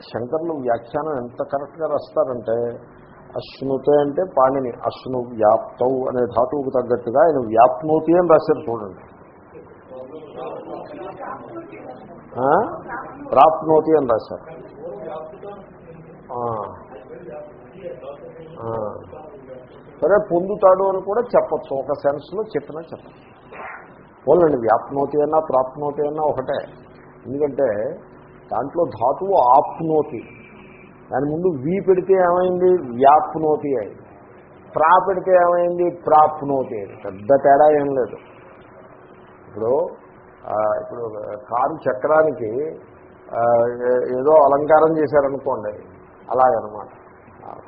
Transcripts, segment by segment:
శంకర్లు వ్యాఖ్యానం ఎంత కరెక్ట్గా రాస్తారంటే అశ్నుతే అంటే పాణిని అశ్ను వ్యాప్తవు అనే ధాతువుకు తగ్గట్టుగా ఆయన వ్యాప్నోతి అని రాశారు చూడండి. ప్రాప్నోతి అని రాశారు. సరే పొందుతాడు అని కూడా చెప్పచ్చు. ఒక సెన్స్లో చెప్పినా చెప్పచ్చు. పోలండి వ్యాప్నోతి అయినా ప్రాప్నోతి అయినా ఒకటే. ఎందుకంటే దాంట్లో ధాతువు ఆప్నోతి. దాని ముందు వి పెడితే ఏమైంది? వ్యాప్నోతి అయింది ప్రా పెడితే ఏమైంది? ప్రాప్నోతి అయింది పెద్ద తేడా ఏం లేదు. ఇప్పుడు ఇప్పుడు కారు చక్రానికి ఏదో అలంకారం చేశారనుకోండి. అలాగనమాట.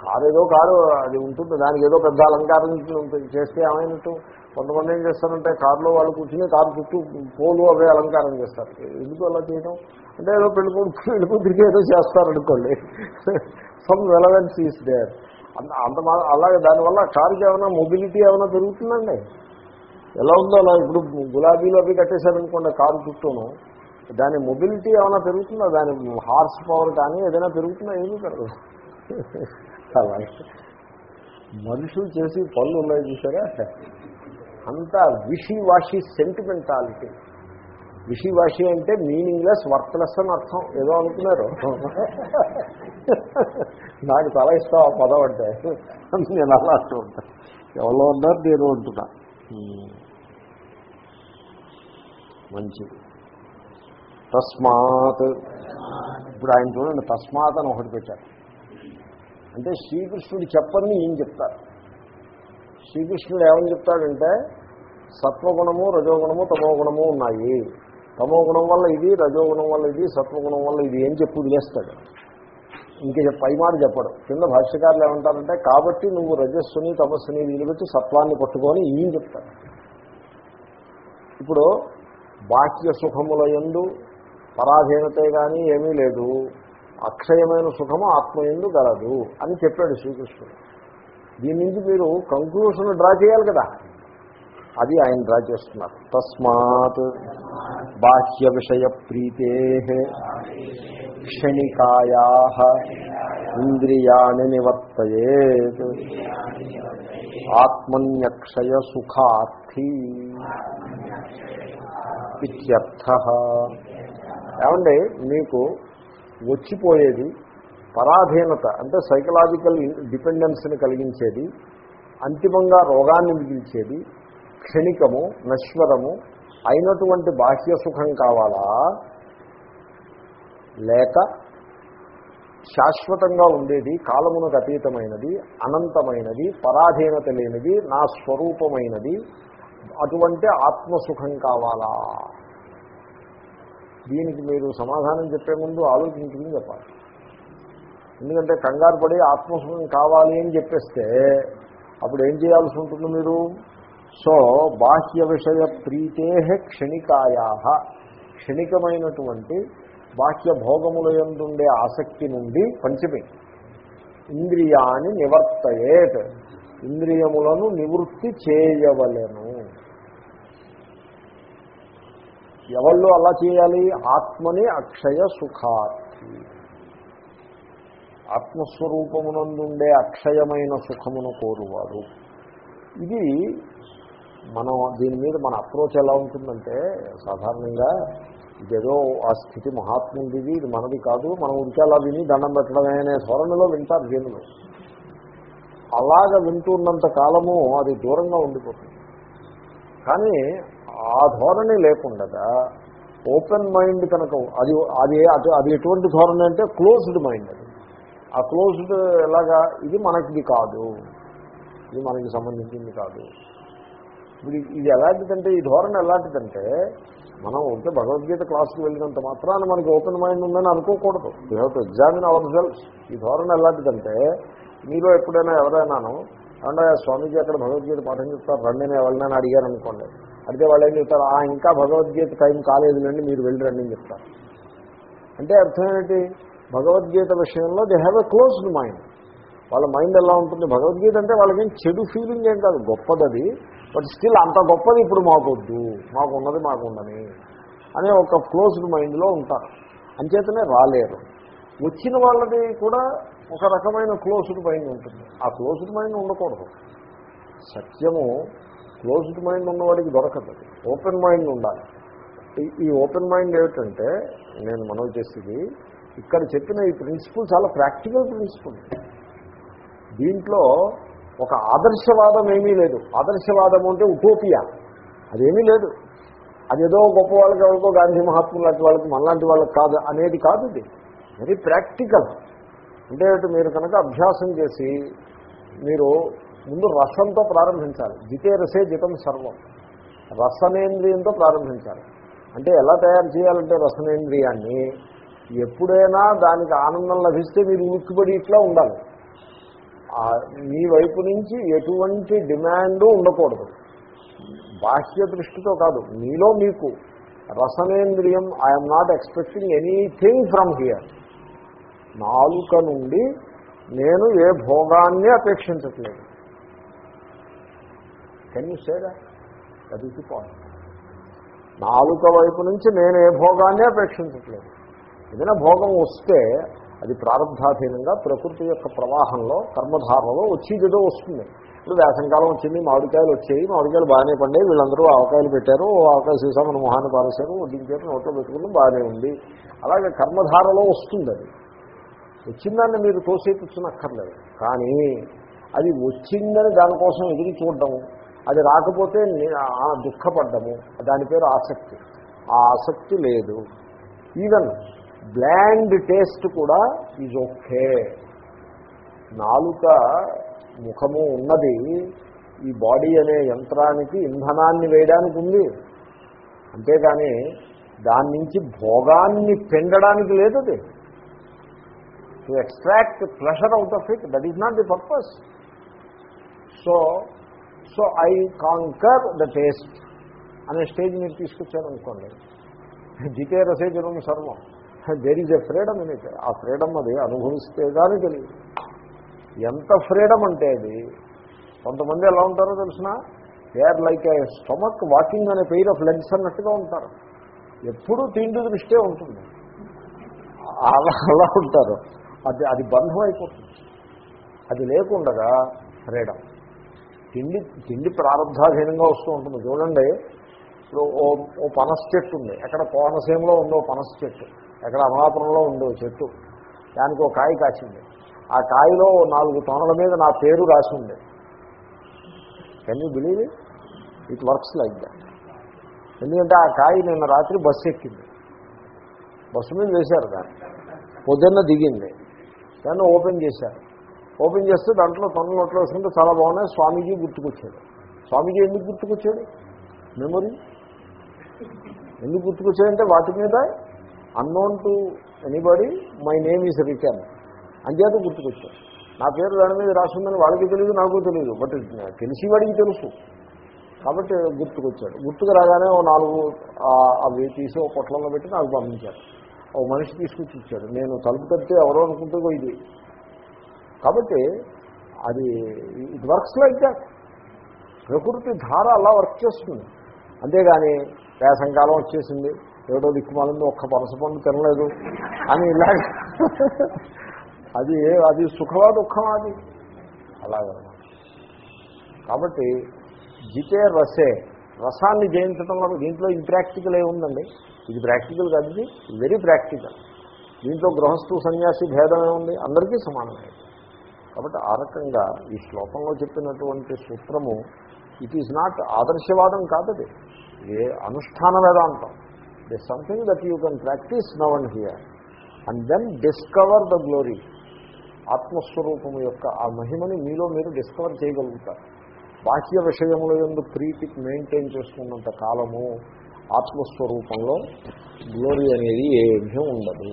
కారు ఏదో కారు అది ఉంటుంది. దానికి ఏదో పెద్ద అలంకారం చేస్తే ఏమైనట్టు? కొంతమంది ఏం చేస్తారంటే కారులో వాళ్ళు కూర్చుని కారు చుట్టూ పోలు అవే అలంకారం చేస్తారు. ఎందుకు అలా చేయడం అంటే ఏదో పెళ్ళి కొడుకు పెళ్ళి కూతురికి ఏదో చేస్తారనుకోండి. సమ్ రెలవెన్స్ ఈస్ దేర్ అంత అలాగే దానివల్ల కారుకి ఏమైనా మొబిలిటీ ఏమైనా పెరుగుతుందండి? ఎలా ఉందో అలా ఇప్పుడు గులాబీలు అవి కట్టేశారనుకోండి కారు చుట్టూను. దాని మొబిలిటీ ఏమైనా పెరుగుతుందా? దాని హార్స్ పవర్ కానీ ఏదైనా పెరుగుతుందా? ఏమీ పెరగదు. అలాగే మనుషులు చేసి పనులు ఉన్నాయి చూసారా? అంతా విషి వాషి సెంటిమెంటాలిటీ విషివాషి అంటే మీనింగ్లెస్ వర్త్లెస్ అని అర్థం. ఏదో అనుకున్నారు. నాకు తల ఇష్టం ఆ పదం అంటే. నేను అలా అంటూ ఉంటాను ఎవరో ఉన్నారు నేను అంటున్నా మంచిది. తస్మాత్. ఇప్పుడు ఆయన చూడండి తస్మాత్ అని ఒకటి పెట్టారు. అంటే శ్రీకృష్ణుడు చెప్పని ఏం చెప్తారు. శ్రీకృష్ణుడు ఏమని చెప్తాడంటే సత్వగుణము రజోగుణము తమోగుణము ఉన్నాయి. తమోగుణం వల్ల ఇది రజోగుణం వల్ల ఇది సత్వగుణం వల్ల ఇది ఏం చెప్పు వదిలేస్తాడు. ఇంకా చెప్ప- పై మాట చెప్పడు. కింద భాష్యకారులు ఏమంటారంటే కాబట్టి నువ్వు రజస్సుని తపస్సుని నిలబెట్టి సత్వాన్ని పట్టుకొని ఏం చెప్తాడు. ఇప్పుడు బాహ్య సుఖముల ఎందు పరాధీనతే కానీ ఏమీ లేదు. అక్షయమైన సుఖము ఆత్మయందు గలదు అని చెప్పాడు శ్రీకృష్ణుడు. దీని నుంచి మీరు కంక్లూషన్ డ్రా చేయాలి కదా. అది ఆయన డ్రా చేస్తున్నారు. తస్మాత్ బాహ్య విషయ ప్రీతే క్షణికాయా ఇంద్రియాణి నివర్తయే ఆత్మన్యక్షయ సుఖార్థి ఇత్యర్థ. ఏమండి మీకు వచ్చిపోయేది పరాధీనత అంటే సైకలాజికల్ డిపెండెన్స్ని కలిగించేది అంతిమంగా రోగాన్ని మిగిల్చేది క్షణికము నశ్వరము అయినటువంటి బాహ్య సుఖం కావాలా? లేక శాశ్వతంగా ఉండేది కాలమునకు అతీతమైనది అనంతమైనది పరాధీనత లేనిది నా స్వరూపమైనది అటువంటి ఆత్మసుఖం కావాలా? దీనికి మీరు సమాధానం చెప్పే ముందు ఆలోచించుకుని చెప్పాలి. ఎందుకంటే కంగారు పడి ఆత్మసుఖం కావాలి అని చెప్పేస్తే అప్పుడు ఏం చేయాల్సి ఉంటుంది మీరు? సో బాహ్య విషయ ప్రీతే క్షణికాయా క్షణికమైనటువంటి బాహ్య భోగముల ఎందుండే ఆసక్తి నుండి పంచమి. ఇంద్రియాన్ని నివర్తయేట్ ఇంద్రియములను నివృత్తి చేయవలెను. ఎవళ్ళు అలా చేయాలి? ఆత్మని అక్షయ సుఖార్థి ఆత్మస్వరూపమునందుండే అక్షయమైన సుఖమును కోరువారు. ఇది మనం దీని మీద మన అప్రోచ్ ఎలా ఉంటుందంటే సాధారణంగా ఇదేదో ఆ స్థితి మహాత్ముడిది ఇది మనది కాదు మనం ఉంటే అలా విని దండం పెట్టడమే అనే ధోరణిలో వింటారు జనులు. అలాగ వింటున్నంత కాలము అది దూరంగా ఉండిపోతుంది. కానీ ఆ ధోరణి లేకుండా ఓపెన్ మైండ్ కనుక అది అది అది అది ఎటువంటి ధోరణి అంటే క్లోజ్డ్ మైండ్ అది. ఆ క్లోజ్డ్ ఎలాగా ఇది మనకిది కాదు ఇది మనకి సంబంధించింది కాదు. ఇప్పుడు ఇది ఎలాంటిదంటే ఈ ధోరణ ఎలాంటిదంటే మనం ఉంటే భగవద్గీత క్లాస్కి వెళ్ళినంత మాత్రాన మనకి ఓపెన్ మైండ్ ఉందని అనుకోకూడదు. You have to examine our results ఈ ధోరణ ఎలాంటిదంటే మీలో ఎప్పుడైనా ఎవరైనాను అంటే స్వామీజీ అక్కడ భగవద్గీత పాఠం చెప్తారు రండి నేను ఎవరినైనా అడిగాను అనుకోండి అడిగితే వాళ్ళు ఏం చెప్తారు "ఆ, ఇంకా భగవద్గీత టైం కాలేదులండి మీరు వెళ్ళి రండి అని చెప్తారు. అంటే అర్థం ఏంటి భగవద్గీత విషయంలో they have a closed mind వాళ్ళ మైండ్ ఎలా ఉంటుంది? భగవద్గీత అంటే వాళ్ళకేం చెడు ఫీలింగ్ ఏం కాదు. గొప్పది అది బట్ స్టిల్ అంత గొప్పది ఇప్పుడు మాకొద్దు. మాకు ఉన్నది మాకు ఉండని అనే ఒక క్లోజ్డ్ మైండ్లో ఉంటారు. అంచేతనే రాలేరు. వచ్చిన వాళ్ళది కూడా ఒక రకమైన క్లోజ్డ్ మైండ్ ఉంటుంది. ఆ క్లోజ్డ్ మైండ్ ఉండకూడదు. సత్యము క్లోజ్డ్ మైండ్ ఉన్నవాడికి దొరకదు. ఓపెన్ మైండ్ ఉండాలి. ఈ- ఈ ఓపెన్ మైండ్ ఏమిటంటే నేను మనవి చేసేది ఇక్కడ చెప్పిన ఈ ప్రిన్సిపల్ చాలా ప్రాక్టికల్ ప్రిన్సిపల్. దీంట్లో ఒక ఆదర్శవాదం ఏమీ లేదు. ఆదర్శవాదం అంటే ఉటోపియా. అదేమీ లేదు. అదేదో గొప్ప వాళ్ళకి ఎవరికో గాంధీ మహాత్ములు లాంటి వాళ్ళకి మనలాంటి వాళ్ళకి కాదు అనేది కాదు ఇది. వెరీ ప్రాక్టికల్ అంటే మీరు కనుక అభ్యాసం చేసి మీరు ముందు రసంతో ప్రారంభించాలి. జితే రసే జితం సర్వం. రసనేంద్రియంతో ప్రారంభించాలి. అంటే ఎలా తయారు చేయాలంటే రసనేంద్రియాన్ని ఎప్పుడైనా దానికి ఆనందం లభిస్తే మీరు ఉనికిపడి ఇట్లా ఉండాలి. మీ వైపు నుంచి ఎటువంటి డిమాండ్ ఉండకూడదు. బాహ్య దృష్టితో కాదు మీలో మీకు రసనేంద్రియం I'm not expecting anything from here నాలుక నుండి నేను ఏ భోగాన్ని అపేక్షించట్లేదు. Can you see that that is the point నాలుక వైపు నుంచి నేను ఏ భోగాన్ని అపేక్షించట్లేదు. ఏదైనా భోగం వస్తే అది ప్రారంభాధీనంగా ప్రకృతి యొక్క ప్రవాహంలో కర్మధారణలో వచ్చేదేదో వస్తుంది. ఇప్పుడు వేసంకాలం వచ్చింది మామిడికాయలు వచ్చాయి మామిడికాయలు బాగానే పండే వీళ్ళందరూ ఆవకాయలు పెట్టారు ఆవకాయ సీసా మన మొహాన్ని పారేశారు వడ్డించారు నోట్లో పెట్టుకుని బాగానే ఉంది. అలాగే కర్మధారలో వస్తుంది అది. వచ్చిందాన్ని మీరు తోసేపించనక్కర్లేదు కానీ అది వచ్చిందని దానికోసం ఎదురు చూడడము అది రాకపోతే దుఃఖపడ్డము దాని పేరు ఆసక్తి. ఆ ఆసక్తి లేదు. ఈవెన్ బ్లాండ్ టేస్ట్ కూడా ఈజ్ ఓకే నాలుక ముఖము ఉన్నది ఈ బాడీ అనే యంత్రానికి ఇంధనాన్ని వేయడానికి ఉంది. అంతేగాని దాని నుంచి భోగాన్ని పెండడానికి లేదు అది. To extract pleasure out of it that is not the purpose so so I conquer the taste అనే స్టేజ్ మీరు తీసుకొచ్చారనుకోండి. జితే రసేజనం సర్వం there is a freedom in it. ఆ ఫ్రీడమ్ అది అనుభవిస్తే కానీ తెలియదు. ఎంత ఫ్రీడమ్ అంటే అది? కొంతమంది ఎలా ఉంటారో తెలిసిన they are like a stomach walking అనే పెయిర్ ఆఫ్ లెగ్స్ అన్నట్టుగా ఉంటారు. ఎప్పుడూ తిండి దృష్టే ఉంటుంది. అలా అలా ఉంటారు. అది అది బంధం అయిపోతుంది. అది లేకుండగా ఫ్రీడమ్. తిండి తిండి ప్రారంభాధీనంగా వస్తూ ఉంటుంది. చూడండి. ఇప్పుడు ఓ ఓ పనస చెట్టు ఉంది. ఎక్కడ కోనసీమలో ఉందో పనస చెట్టు. ఎక్కడ అమలాపురంలో ఉందో చెట్టు. దానికి ఒక కాయ కాసింది ఆ కాయలో నాలుగు తొనల మీద నా పేరు రాసి ఉంది can you believe it works like that ఎందుకంటే ఆ కాయ నిన్న రాత్రి బస్సు ఎక్కింది. బస్సు మీద వేశారు దాన్ని. పొద్దున్న దిగింది. దాన్ని ఓపెన్ చేశారు. ఓపెన్ చేస్తే దాంట్లో తొండలు నోట్లో వేసుకుంటే చాలా బాగున్నాయి. స్వామీజీ గుర్తుకొచ్చాడు స్వామీజీ ఎందుకు గుర్తుకొచ్చాడు? మెమొరీ ఎందుకు గుర్తుకొచ్చాడంటే వాటి మీద unknown to anybody my name is written అంచేత గుర్తుకొచ్చాడు నా పేరు దాని మీద రాసిందని వాళ్ళకి తెలియదు నాకు తెలియదు బట్ తెలిసి వాడికి తెలుసు. కాబట్టి గుర్తుకొచ్చాడు. గుర్తుకు రాగానే ఓ నాలుగు అవి తీసి ఓ పొట్లలో పెట్టి నాకు పంపించాడు ఓ మనిషి తీసుకొచ్చి ఇచ్చాడు. నేను తలుపు తప్పితే ఎవరో అనుకుంటే ఇది. కాబట్టి అది ఇట్ వర్క్స్ లైక్ దాట్ ప్రకృతి ధార అలా వర్క్ చేస్తుంది. అంతేగాని వేసంకాలం వచ్చేసింది. ఏడో దిక్కుమాలింది ఒక్క పనస పండు తినలేదు అని ఇలా అది అది సుఖమా దుఃఖమా అది? అలాగనమాట. కాబట్టి జితే రసే రసాన్ని జయించడంలో దీంట్లో ఇంప్రాక్టికల్ ఏ ఉందండి? ఇది ప్రాక్టికల్ కాదు ఇది వెరీ ప్రాక్టికల్ దీంట్లో గృహస్థు సన్యాసి భేదమే ఉంది? అందరికీ సమానమే. కాబట్టి ఆ రకంగా ఈ శ్లోకంలో చెప్పినటువంటి సూత్రము ఇట్ ఈజ్ నాట్ ఆదర్శవాదం కాదది. ఏ అనుష్ఠాన వేదాంతం. The something that you can practise now and here and then discover the glory ఆత్మస్వరూపము యొక్క ఆ మహిమని మీలో మీరు డిస్కవర్ చేయగలుగుతారు. బాహ్య విషయంలో ఎందు ప్రీతి మెయింటైన్ చేసుకున్నంత కాలము ఆత్మస్వరూపంలో గ్లోరీ అనేది ఏమీ ఉండదు.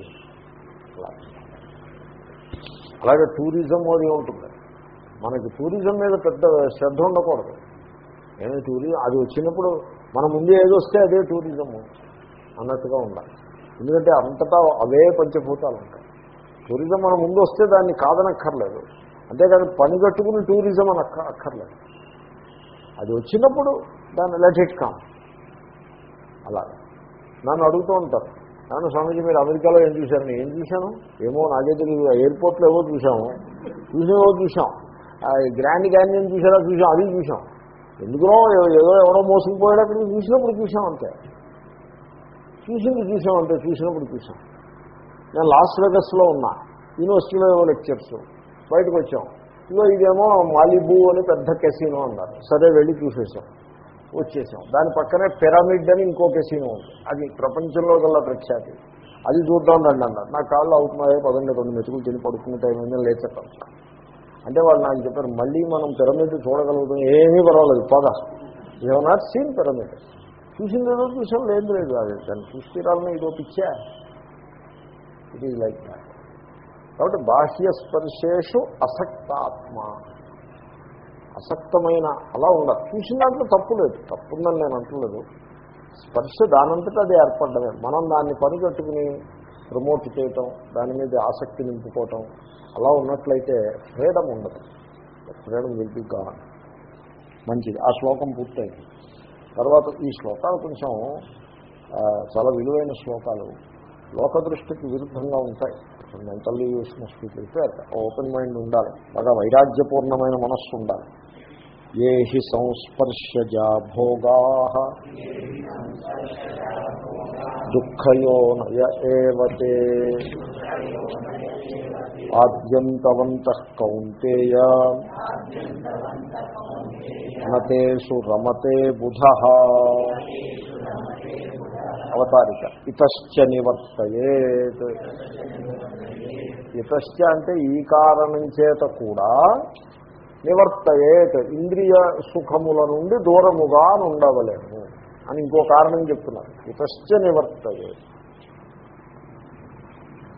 అలాగే టూరిజం అది ఉంటుంది. మనకి టూరిజం మీద పెద్ద శ్రద్ధ ఉండకూడదు. ఏమి టూరిజం అది వచ్చినప్పుడు మన ముందే ఏదో వస్తే అదే టూరిజము అన్నట్టుగా ఉండాలి. ఎందుకంటే అంతటా అవే పంచభూతాలు ఉంటాయి. టూరిజం మన ముందు వస్తే దాన్ని కాదనక్కర్లేదు. అంతేకాదు పని కట్టుకుని టూరిజం అని అక్క అక్కర్లేదు. అది వచ్చినప్పుడు దాన్ని లెట్ ఇట్ కామ్ అలా. నన్ను అడుగుతూ ఉంటారు. నాన్న స్వామీజీ మీరు అమెరికాలో ఏం చూశారని ఏం చూశాను? ఏమో నాకే తెలియదు ఎయిర్పోర్ట్లో ఏవో చూసాము చూసినవో చూసాం ఆ గ్రాండ్ క్యాన్యన్ చూసారా చూసాం అది చూసాం ఎందుకునో ఏదో ఎవరో మోసుకుపోయాడు అక్కడ చూసినప్పుడు చూసాం అంతే. చూసింది చూసామంటే చూసినప్పుడు చూసాం. నేను లాస్ వెగస్లో ఉన్నా. యూనివర్సిటీలో ఏమో లెక్చర్స్. బయటకు వచ్చాం. ఇదో ఇదేమో మాలిబూ అని పెద్ద కెసినో అన్నారు. సరే వెళ్ళి చూసేసాం. వచ్చేసాం. దాని పక్కనే పిరమిడ్ అని ఇంకో కెసినో ఉంది. అది ప్రపంచంలో కల్లా ప్రఖ్యాతి. అది చూద్దాం రండి అన్నారు. నా కాళ్ళు అవుతున్నాయో పదండి రెండు మెతుకులు తిని పడుకునే టైం అయింది. లేచటం అంటే వాళ్ళు నాకు చెప్పారు మళ్ళీ మనం పిరమిడ్ చూడగలుగుతాం. ఏమీ పర్వాలేదు. పద. యూ నాట్ సీన్ పిరమిడ్ చూసిన ఏదో చూసాం లేదు లేదు అది దాన్ని చూస్తే ఇదో పిచ్చా. ఇట్ ఈజ్ లైక్ దాట్ కాబట్టి బాహ్య స్పర్శేషు అసక్తాత్మ. అసక్తమైన అలా ఉండదు చూసిన దాంట్లో తప్పు లేదు. తప్పుందని నేను అంటలేదు. స్పర్శ దానంతటా అది ఏర్పడమే మనం దాన్ని పనిగట్టుకుని ప్రమోట్ చేయటం దాని మీద ఆసక్తి నింపుకోవటం అలా ఉన్నట్లయితే ఫ్రీడమ్ ఉండదు. ఫ్రీడమ్ విల్ బి గాన్ మంచిది. ఆ శ్లోకం పూర్తయింది. తర్వాత ఈ శ్లోకాలు కొంచెం చాలా విలువైన శ్లోకాలు. లోక దృష్టికి విరుద్ధంగా ఉంటాయి. Mentally must prepare open mind ఉండాలి. బాగా వైరాగ్యపూర్ణమైన మనస్సు ఉండాలి. ఏ హి సంస్పర్శజా భోగా. దుఃఖయోనయ ఏవతే. ఆద్యంతవంత కౌంతేయ. నతేషు రమతే బుధ అవతారిక ఇతశ్చ నివర్తయేత్ ఇతశ్చ అంటే ఈ కారణం చేత కూడా నివర్తయేత్. ఇంద్రియ సుఖముల నుండి దూరముగా ఉండవలేము అని ఇంకో కారణం చెప్తున్నారు. ఇతశ్చ నివర్తయేత్.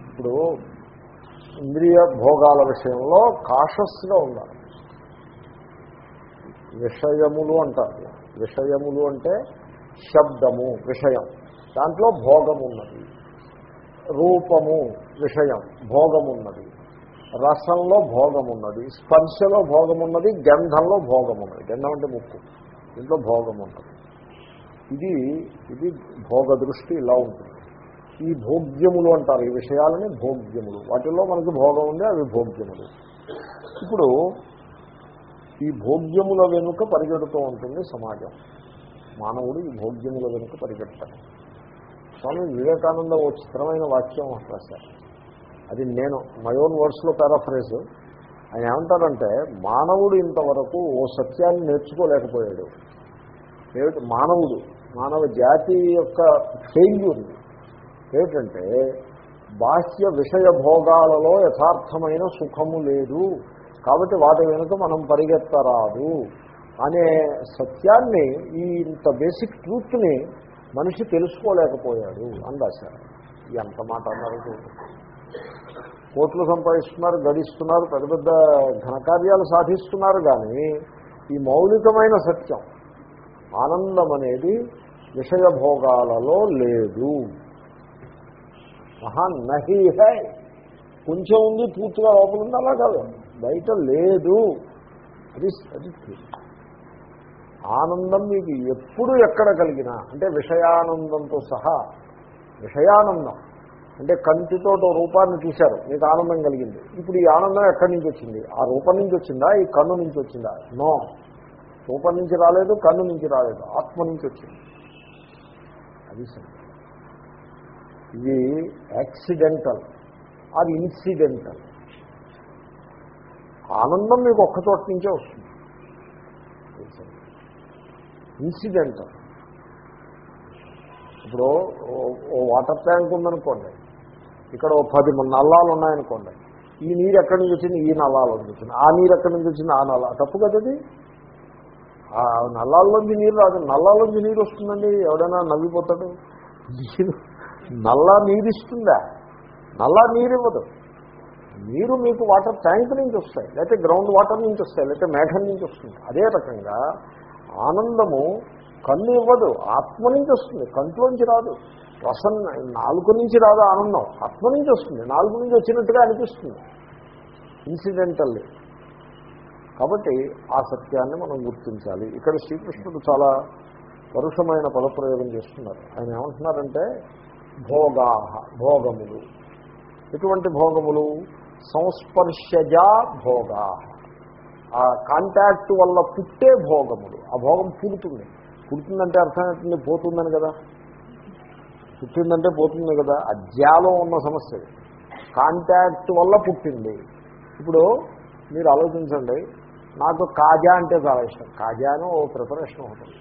ఇప్పుడు ఇంద్రియ భోగాల విషయంలో కాషస్గా ఉండాలి. విషయములు అంటారు. విషయములు అంటే శబ్దము విషయం. దాంట్లో భోగమున్నది. రూపము విషయం భోగమున్నది. రసంలో భోగం ఉన్నది స్పర్శలో భోగం ఉన్నది గంధంలో భోగం ఉన్నది గంధం అంటే ముక్కు. దీంట్లో భోగమున్నది. ఇది ఇది భోగ దృష్టి ఇలా ఉంటుంది. ఈ భోగ్యములు అంటారు. ఈ విషయాలని భోగ్యములు. వాటిల్లో మనకి భోగం ఉంది అవి భోగ్యములు. ఇప్పుడు ఈ భోగ్యముల వెనుక పరిగెడుతూ ఉంటుంది సమాజం. మానవుడు ఈ భోగ్యముల వెనుక పరిగెడతాడు. స్వామి వివేకానంద ఓ చిత్రమైన వాక్యం రాశారు. అది నేను మై ఓన్ వర్డ్స్లో పారాఫ్రేజ్ ఆయన ఏమంటారంటే మానవుడు ఇంతవరకు ఓ సత్యాన్ని నేర్చుకోలేకపోయాడు. ఏమిటి? మానవుడు మానవ జాతి యొక్క ఫెయిల్యూర్ ఏమిటంటే బాహ్య విషయ భోగాలలో యథార్థమైన సుఖము లేదు. కాబట్టి వాటి వెనుక మనం పరిగెత్తరాదు అనే సత్యాన్ని ఈ ఇంత బేసిక్ ట్రూత్ని మనిషి తెలుసుకోలేకపోయాడు అని రాశారు. ఎంత మాట అన్నారు కోట్లు సంపాదిస్తున్నారు గడిస్తున్నారు పెద్ద పెద్ద ఘనకార్యాలు సాధిస్తున్నారు కానీ ఈ మౌలికమైన సత్యం ఆనందం అనేది విషయభోగాలలో లేదు. మహా నహి హై. కొంచెం ఉంది పూర్తిగా లోపలుంది అలా కాదు. బయట లేదు. అది అది ఆనందం మీకు ఎప్పుడు ఎక్కడ కలిగినా అంటే విషయానందంతో సహా విషయానందం అంటే కంటితో రూపాన్ని చూశారు మీకు ఆనందం కలిగింది. ఇప్పుడు ఈ ఆనందం ఎక్కడి నుంచి వచ్చింది? ఆ రూపం నుంచి వచ్చిందా? ఈ కన్ను నుంచి వచ్చిందా? నో. రూపం నుంచి రాలేదు కన్ను నుంచి రాలేదు ఆత్మ నుంచి వచ్చింది. అది ఇది యాక్సిడెంటల్ అది ఇన్సిడెంటల్. ఆనందం మీకు ఒక్క చోట నుంచే వస్తుంది. ఇన్సిడెంట్. ఇప్పుడు ఓ- వాటర్ ట్యాంక్ ఉందనుకోండి. ఇక్కడ ఓ పది నల్లాలు ఉన్నాయనుకోండి. ఈ నీరు ఎక్కడి నుంచి వచ్చింది? ఈ నల్లాల నుంచి వచ్చింది. ఆ నీరు ఎక్కడి నుంచి వచ్చింది? ఆ నల్ల. తప్పు కదది ఆ నల్లాల్లోంచి నీరు రాదు. నల్లాల్లోంచి నీరు వస్తుందండి. ఎవడైనా నవ్విపోతాడు. నీరు నల్ల నీరు ఇస్తుందా నల్ల నీరు ఇవ్వదు. నీరు మీకు వాటర్ ట్యాంక్ నుంచి వస్తాయి లేకపోతే గ్రౌండ్ వాటర్ నుంచి వస్తాయి లేకపోతే మేఘం నుంచి వస్తుంది. అదే రకంగా ఆనందము కన్ను ఇవ్వదు ఆత్మ నుంచి వస్తుంది కంట్లోంచి రాదు. రసం నాలుగు నుంచి రాదు ఆనందం ఆత్మ నుంచి వస్తుంది నాలుగు నుంచి వచ్చినట్టుగా అనిపిస్తుంది. ఇన్సిడెంటల్లీ కాబట్టి ఆ సత్యాన్ని మనం గుర్తించాలి. ఇక్కడ శ్రీకృష్ణుడు చాలా పరుషమైన పదప్రయోగం చేస్తున్నారు. ఆయన ఏమంటున్నారంటే భోగా భోగములు. ఎటువంటి భోగములు? సంస్పర్శజా భోగా. ఆ కాంటాక్ట్ వల్ల పుట్టే భోగములు ఆ భోగం పుడుతుంది. పుడుతుందంటే అర్థం ఏంటంటే పోతుందని కదా. పుట్టిందంటే పోతుంది కదా. అజ్యాలో ఉన్న సమస్య కాంటాక్ట్ వల్ల పుట్టింది. ఇప్పుడు మీరు ఆలోచించండి. నాకు కాజా అంటే చాలా ఇష్టం. కాజాను ఓ ప్రిపరేషన్ ఒకటి.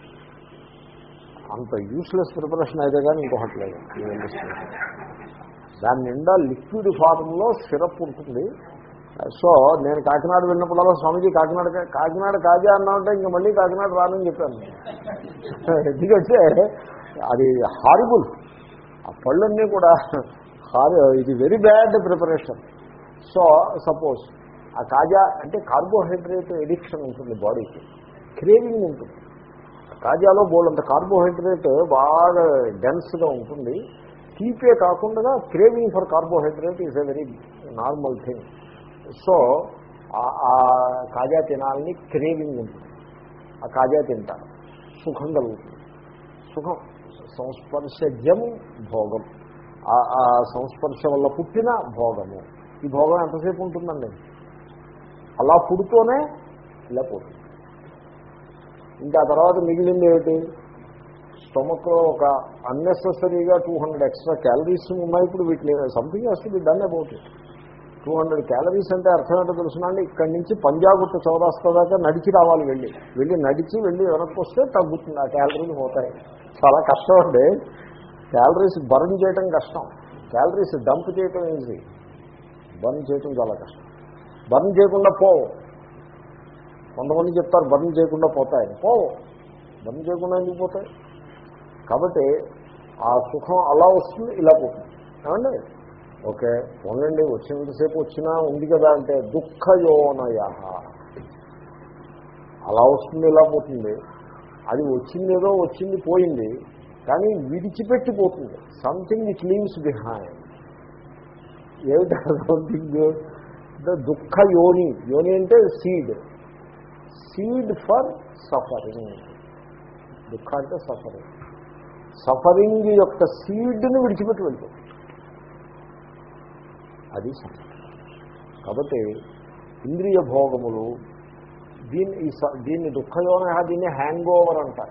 అంత యూస్లెస్ ప్రిపరేషన్ అయితే కానీ ఇంకొకటి లేదు. దాని నిండా లిక్విడ్ ఫామ్లో సిరప్ ఉంటుంది. సో నేను కాకినాడ వెళ్ళినప్పుడల్లా స్వామిజీ కాకినాడ కాకినాడ కాజా అన్నామంటే ఇంక మళ్ళీ కాకినాడ రానని చెప్పాను. ఎందుకంటే అది హారిబుల్ ఆ పళ్ళన్నీ కూడా హారి ఇది very bad preparation so suppose ఆ కాజా అంటే కార్బోహైడ్రేట్ ఎడిక్షన్ ఉంటుంది బాడీకి. క్రేవింగ్ ఉంటుంది. కాజాలో బోల్డంత కార్బోహైడ్రేట్ బాగా డెన్స్గా ఉంటుంది. తీపే కాకుండా craving for carbohydrate is a very normal thing so ఆ కాజా తినాలని క్రేవింగ్ ఉంటుంది ఆ కాజా తింటారు. సుఖం కలుగుతుంది. సుఖం. సంస్పర్శజం భోగం. ఆ సంస్పర్శ వల్ల పుట్టిన భోగము. ఈ భోగం ఎంతసేపు ఉంటుందండి? అలా పుడుతూనే ఇలా పోతుంది. ఇంకా తర్వాత మిగిలింది ఏమిటి? స్టొమక్లో ఒక అన్నెసెసరీగా టూ హండ్రెడ్ ఎక్స్ట్రా క్యాలరీస్ ఉన్నాయి. ఇప్పుడు వీటిని something has to be done about it two hundred calories అంటే అర్థం ఏంటో తెలుసునండి ఇక్కడి నుంచి పంజాగుట్ట చౌరాస్తా దాకా నడిచి రావాలి వెళ్ళి. వెళ్ళి నడిచి వెళ్ళి వెనక్కి వస్తే తగ్గుతుంది. ఆ క్యాలరీలు పోతాయి. చాలా కష్టం అండి. క్యాలరీస్ బర్న్ చేయడం కష్టం. క్యాలరీస్ డంప్ చేయటం ఈజీ బర్న్ చేయటం చాలా కష్టం. బర్న్ చేయకుండా పోవు కొంతమంది చెప్తారు బర్న్ చేయకుండా పోతాయి పోవు బర్న్ చేయకుండా ఎందుకు పోతాయి? కాబట్టి ఆ సుఖం అలా వస్తుంది ఇలా పోతుంది. ఏమండి? ఓకే పోనండి వచ్చినంతసేపు వచ్చినా ఉంది కదా అంటే దుఃఖయోనయ. అలా వస్తుంది ఇలా పోతుంది. అది వచ్చింది ఏదో వచ్చింది పోయింది. కానీ విడిచిపెట్టిపోతుంది. సంథింగ్ ఇట్ లీవ్స్ బిహైండ్ ఏమిటా సంథింగ్ దుఃఖ యోని యోని అంటే సీడ్ సీడ్ ఫర్ సఫరింగ్ దుఃఖ అంటే సఫరింగ్ సఫరింగ్ యొక్క సీడ్ని విడిచిపెట్టి వెళ్ళిపోతుంది అది కాబట్టి ఇంద్రియ భోగములు దీన్ని ఈ స- దీన్ని దుఃఖయోన దీన్ని హ్యాంగ్ ఓవర్ అంటారు.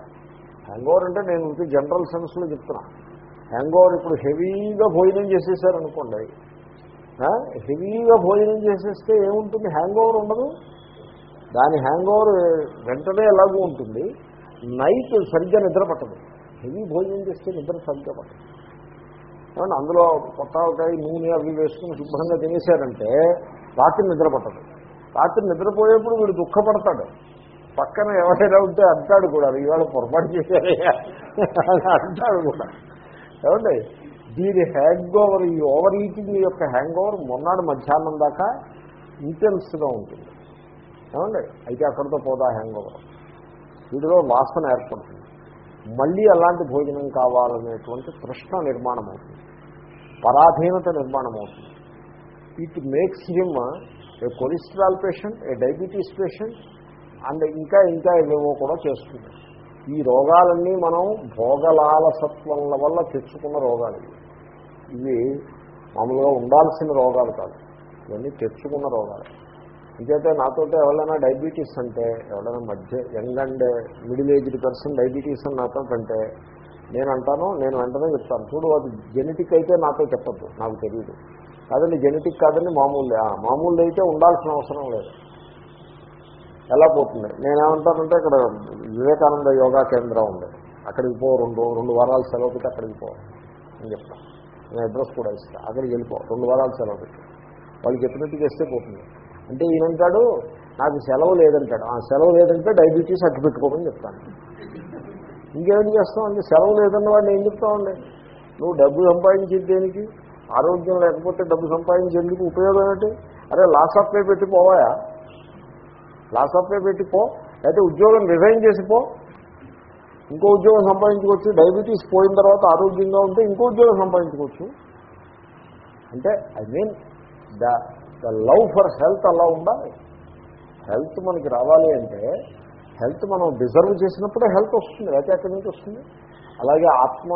హ్యాంగ్ ఓవర్ అంటే నేను జనరల్ సెన్స్లో చెప్తున్నా. హ్యాంగ్ ఓవర్ ఇప్పుడు హెవీగా భోజనం చేసేసారనుకోండి హెవీగా భోజనం చేసేస్తే ఏముంటుంది? హ్యాంగ్ ఓవర్ ఉండదు. దాని హ్యాంగ్ ఓవర్ వెంటనే ఎలాగూ ఉంటుంది. నైట్ సరిగ్గా నిద్ర పట్టదు. హెవీ భోజనం చేస్తే నిద్ర సరిగ్గా పట్టదు ఏమంటే అందులో కొత్త ఒక నూనె అవి వేసుకుని శుభ్రంగా తినేశారంటే రాత్రి నిద్ర పట్టదు రాత్రి నిద్రపోయేప్పుడు వీడు దుఃఖపడతాడు. పక్కన ఎవరైనా ఉంటే అంటాడు కూడా ఇవాళ పొరపాటు చేశారయ్యా అంటాడు కూడా. ఏమండి దీని హ్యాంగ్ ఓవర్ ఈ ఓవర్ ఈటింగ్ యొక్క హ్యాంగ్ ఓవర్ మొన్నాడు మధ్యాహ్నం దాకా ఇంటెన్స్గా ఉంటుంది. ఏమండి అయితే అక్కడితో పోదా హ్యాంగ్ ఓవర్ వీటిలో వాసన ఏర్పడుతుంది. మళ్ళీ అలాంటి భోజనం కావాలనేటువంటి తృష్ణ నిర్మాణం అవుతుంది పరాధీనత నిర్మాణం అవుతుంది it makes him a cholesterol patient a diabetes patient and ఇంకా ఇంకా ఏవేవో కూడా చేస్తుంది. ఈ రోగాలన్నీ మనం భోగలాలసత్వముల వల్ల తెచ్చుకున్న రోగాలు. ఇవి మామూలుగా ఉండాల్సిన రోగాలు కాదు. ఇవన్నీ తెచ్చుకున్న రోగాలు. ఇంకైతే నాతో ఎవరైనా డయాబెటీస్ అంటే ఎవరైనా మధ్య young and middle aged person diabetes అని నాతో అంటే నేను అంటాను నేను వెంటనే చెప్తాను. చూడు అది జెనెటిక్ అయితే నాతో చెప్పద్దు నాకు తెలియదు కాదండి జెనెటిక్ కాదండి మామూలు. మామూలు అయితే ఉండాల్సిన అవసరం లేదు. ఎలా పోతుంది? నేనేమంటానంటే ఇక్కడ వివేకానంద యోగా కేంద్రం ఉంది. అక్కడికి పో రెండు రెండు వారాలు సెలవు పెట్టి అక్కడికి పో. అని చెప్తాను నేను అడ్రస్ కూడా ఇస్తాను అక్కడికి వెళ్ళిపో. రెండు వారాలు సెలవు పెట్టి. వాళ్ళు చెప్పినట్టు చేస్తే పోతుంది. అంటే ఈయనంటాడు నాకు సెలవు లేదంటాడు. ఆ సెలవు లేదంటే డయాబెటీస్ అట్టు పెట్టుకోమని చెప్తాను. ఇంకేం చేస్తామండి సెలవు లేదన్న వాడిని ఏం చెప్తామండి నువ్వు డబ్బు సంపాదించేది దేనికి? ఆరోగ్యం లేకపోతే డబ్బు సంపాదించేందుకు ఉపయోగం ఏంటి? అరే లాస్ ఆఫ్ పే పెట్టి పోవాయా? లాస్ ఆఫ్ పే పెట్టి పో. అయితే ఉద్యోగం రిజైన్ చేసిపో ఇంకో ఉద్యోగం సంపాదించుకోవచ్చు. డయాబెటీస్ పోయిన తర్వాత ఆరోగ్యంగా ఉంటే ఇంకో ఉద్యోగం సంపాదించుకోవచ్చు. అంటే I mean the the love for health అలా ఉండాలి. హెల్త్ మనకి రావాలి అంటే హెల్త్ మనం డిజర్వ్ చేసినప్పుడే హెల్త్ వస్తుంది లేకపోతే ఎక్కడి నుంచి వస్తుంది? అలాగే ఆత్మ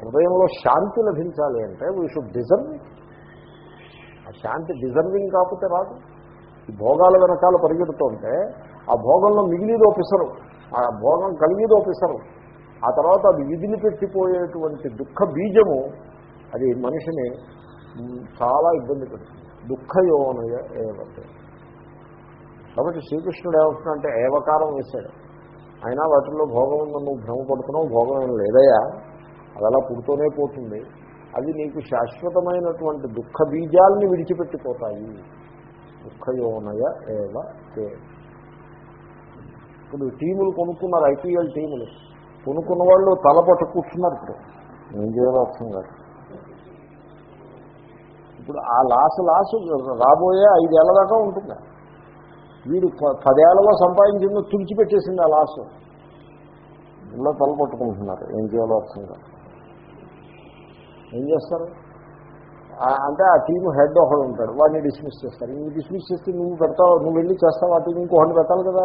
హృదయంలో శాంతి లభించాలి అంటే వీ షుడ్ డిజర్వ్ ఆ శాంతి డిజర్వింగ్ కాకపోతే రాదు. ఈ భోగాల వెనకాల పరిగెడుతుంటే ఆ భోగంలో మిగిలిదో పిసరు ఆ భోగం కలిగిదో పిసరు ఆ తర్వాత అది విధిని పెట్టిపోయేటువంటి దుఃఖ బీజము అది మనిషిని చాలా ఇబ్బంది పెడుతుంది. దుఃఖయోనయ ఏవతే. కాబట్టి శ్రీకృష్ణుడు ఏమంటున్నాడంటే ఏవకారం వేశాడు. అయినా వాటిల్లో భోగం ఉందని నువ్వు భ్రమపడుతున్నావు భోగం ఏం లేదయా అది అలా పుడుతూనే పోతుంది. అది నీకు శాశ్వతమైనటువంటి దుఃఖ బీజాలని విడిచిపెట్టిపోతాయి. దుఃఖయోనయ ఏవ తే. ఇప్పుడు టీములు కొనుక్కున్నారు ఐపీఎల్ టీములు. కొనుక్కున్న వాళ్ళు తల పట్టు కూర్చున్నారు ఇప్పుడు. ఏం చేయాలో అర్థం కాదు. ఇప్పుడు ఆ లాస్ లాస్ రాబోయే ఐదేళ్ళ దాకా ఉంటుంది. వీడు ప- పదేళ్ళలో సంపాదించిందో తుడిచిపెట్టేసింది ఆ లాసు. ఇలా తలపట్టుకుంటున్నారు ఏం చేయాలో అర్థం కాదు. ఏం చేస్తారు? అంటే ఆ టీం హెడ్ ఒకడు ఉంటాడు వాడిని డిస్మిస్ చేస్తారు. నువ్వు డిస్మిస్ చేస్తే నువ్వు పెడతావు నువ్వు వెళ్ళి చేస్తావు ఆ టీం ఇంకొకటి పెట్టాలి కదా.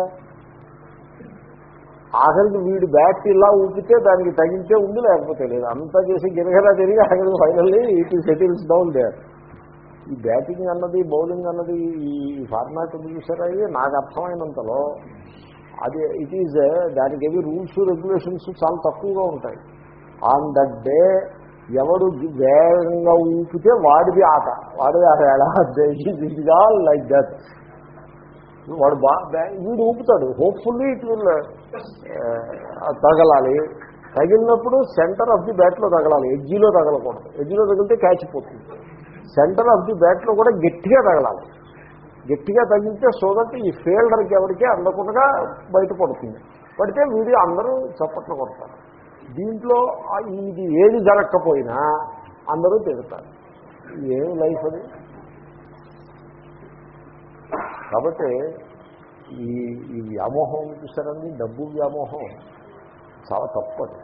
ఆఖరికి వీడు బ్యాట్ ఇలా ఊపితే దానికి తగిలితే ఉంది లేకపోతే లేదు. అంతా చేసి గిరగరా తిరిగి ఆఖరికి finally it settles down there. ఈ బ్యాటింగ్ అన్నది బౌలింగ్ అన్నది ఈ ఫార్మాట్ చూసారా ఇది? నాకు అర్థమైనంతలో అది ఇట్ ఈజ్ uh, దానికి ఏవి రూల్స్ రెగ్యులేషన్స్ చాలా తక్కువగా ఉంటాయి. ఆన్ దట్ డే ఎవడు వేగంగా ఊపితే వాడిది ఆట. వాడిది ఆట ఎలా? ఇట్ ఆల్ లైక్ దట్ వాడు బా వీడు ఊపుతాడు. హోప్ఫుల్లీ ఇట్ విల్ తగలాలి. తగిలినప్పుడు సెంటర్ ఆఫ్ ది బ్యాట్లో తగలాలి. ఎడ్జీలో తగలకూడదు. ఎడ్జిలో తగిలితే క్యాచ్ పోతుంది. సెంటర్ ఆఫ్ ది బ్యాట్లో కూడా గట్టిగా తగలాలి. గట్టిగా తగిలితే సోదట్ ఈ ఫీల్డర్కి ఎవరికి అందకుండా బయటపడుతుంది పడితే వీడి అందరూ చప్పట్లు కొడతారు. దీంట్లో ఇది ఏది జరగకపోయినా అందరూ తిడతారు. ఏం లైఫ్ అది? కాబట్టి ఈ ఈ వ్యామోహం చూసారండి? డబ్బు వ్యామోహం చాలా తప్పదు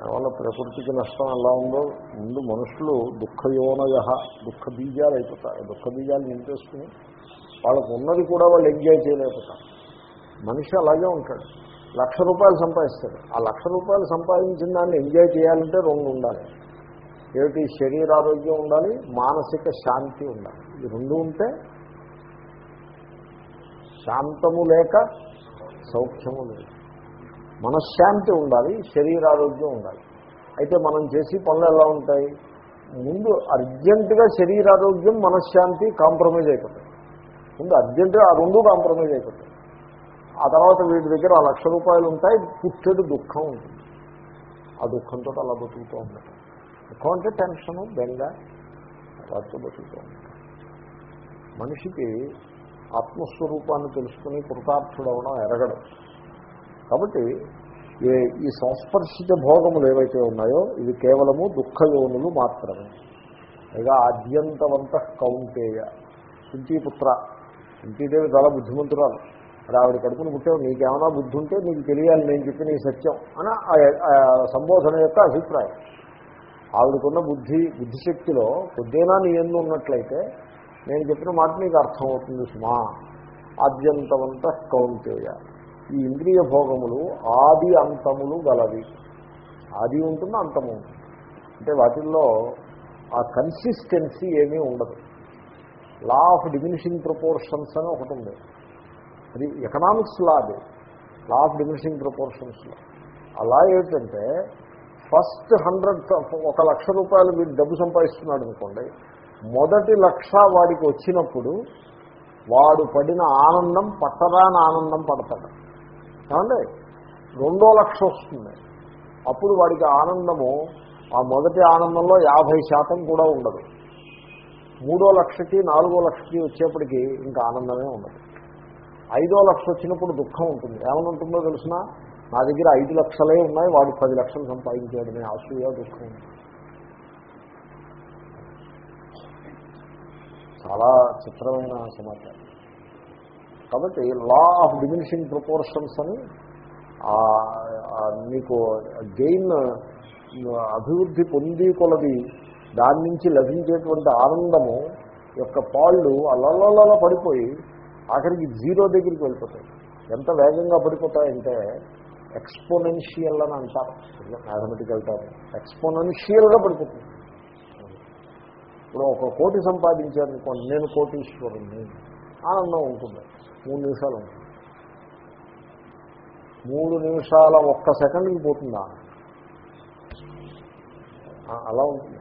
దానివల్ల ప్రకృతికి నష్టం ఎలా ఉందో ముందు మనుషులు దుఃఖయోనయ దుఃఖ బీజాలు అయిపోతారు దుఃఖ బీజాలు నింపేసుకుని వాళ్ళకు ఉన్నది కూడా వాళ్ళు ఎంజాయ్ చేయలేకపోతారు. మనిషి అలాగే ఉంటాడు. లక్ష రూపాయలు సంపాదిస్తాడు. ఆ లక్ష రూపాయలు సంపాదించిన దాన్ని ఎంజాయ్ చేయాలంటే రెండు ఉండాలి. ఏమిటి? శరీరారోగ్యం ఉండాలి మానసిక శాంతి ఉండాలి. ఈ రెండు ఉంటే శాంతము లేక సౌఖ్యము లేదు. మనశ్శాంతి ఉండాలి శరీరారోగ్యం ఉండాలి. అయితే మనం చేసి పనులు ఎలా ఉంటాయి? ముందు అర్జెంటుగా శరీరారోగ్యం మనశ్శాంతి కాంప్రమైజ్ అయిపోతాయి. ముందు అర్జెంటుగా ఆ రెండు కాంప్రమైజ్ అయిపోతాయి. ఆ తర్వాత వీటి దగ్గర ఆ లక్ష రూపాయలు ఉంటాయి పుట్టెడు దుఃఖం ఉంటుంది. ఆ దుఃఖంతో అలా బతుకుతూ ఉంటాడు దుఃఖం అంటే టెన్షను బెంగ వాటితో బతుకుతూ మనిషికి ఆత్మస్వరూపాన్ని తెలుసుకుని కృతార్థుడవడం ఎరగడం. కాబట్టి ఏ ఈ సంస్పర్శిత భోగములు ఏవైతే ఉన్నాయో ఇవి కేవలము దుఃఖయోనులు మాత్రమే. పైగా ఆద్యంతవంత కౌంటేయ. కుంతీపుత్ర. కుంతీదేవి చాలా బుద్ధిమంతురాలు. మరి ఆవిడ కడుపును పుట్టావు నీకేమైనా బుద్ధి ఉంటే నీకు తెలియాలి నేను చెప్పిన ఈ సత్యం అని సంబోధన యొక్క అభిప్రాయం. ఆవిడకున్న బుద్ధి బుద్ధిశక్తిలో కొద్దినా నీ ఎందు ఉన్నట్లయితే నేను చెప్పిన మాట నీకు అర్థమవుతుంది సుమా. ఆద్యంతవంత కౌంటేయ. ఈ ఇంద్రియ భోగములు ఆది అంతములు గలవి. ఆది ఉంటుంది అంతము ఉంటుంది? అంటే వాటిల్లో ఆ కన్సిస్టెన్సీ ఏమీ ఉండదు. లా ఆఫ్ డిమినిషింగ్ ప్రపోర్షన్స్ అని ఒకటి ఉంది. అది ఎకనామిక్స్ లా అది. లా ఆఫ్ డిమినిషింగ్ ప్రపోర్షన్స్లో ఆ లా ఏంటంటే ఫస్ట్ హండ్రెడ్ ఒక లక్ష రూపాయలు వీడు డబ్బు సంపాదిస్తున్నాడు అనుకోండి మొదటి లక్ష వాడికి వచ్చినప్పుడు వాడు పడిన ఆనందం పట్టరాని ఆనందం పడతాడు. కావండి రెండో లక్ష వస్తుంది. అప్పుడు వాడికి ఆనందము ఆ మొదటి ఆనందంలో యాభై శాతం కూడా ఉండదు. మూడో లక్షకి నాలుగో లక్షకి వచ్చేప్పటికి ఇంకా ఆనందమే ఉండదు. ఐదో లక్ష వచ్చినప్పుడు దుఃఖం ఉంటుంది. ఏమనుంటుందో తెలిసిన? నా దగ్గర ఐదు లక్షలే ఉన్నాయి వాడు పది లక్షలు సంపాదించేయడమే ఆసూయ దుఃఖం. ఉంది. చాలా చిత్రమైన సమాచారం. కాబట్టి లా ఆఫ్ డిమినిషింగ్ ప్రపోర్షన్స్ అని మీకు గెయిన్ అభివృద్ధి పొంది కొలది దాని నుంచి లభించేటువంటి ఆనందము యొక్క పాళ్ళు అల్లలలో పడిపోయి ఆఖరికి జీరో దగ్గరికి వెళ్ళిపోతాయి. ఎంత వేగంగా పడిపోతాయంటే ఎక్స్పోనెన్షియల్ అని అంటారు. మ్యాథమెటికల్ టర్మ్ ఎక్స్పోనెన్షియల్గా పడిపోతుంది ఇప్పుడు ఒక కోటి సంపాదించారనుకోండి నేను కోటీశ్వరుణ్ణి. ఆనందం ఉంటుంది. మూడు నిమిషాలు ఉంటుంది. మూడు నిమిషాల ఒక్క సెకండ్కి పోతుందా? అలా ఉంటుంది.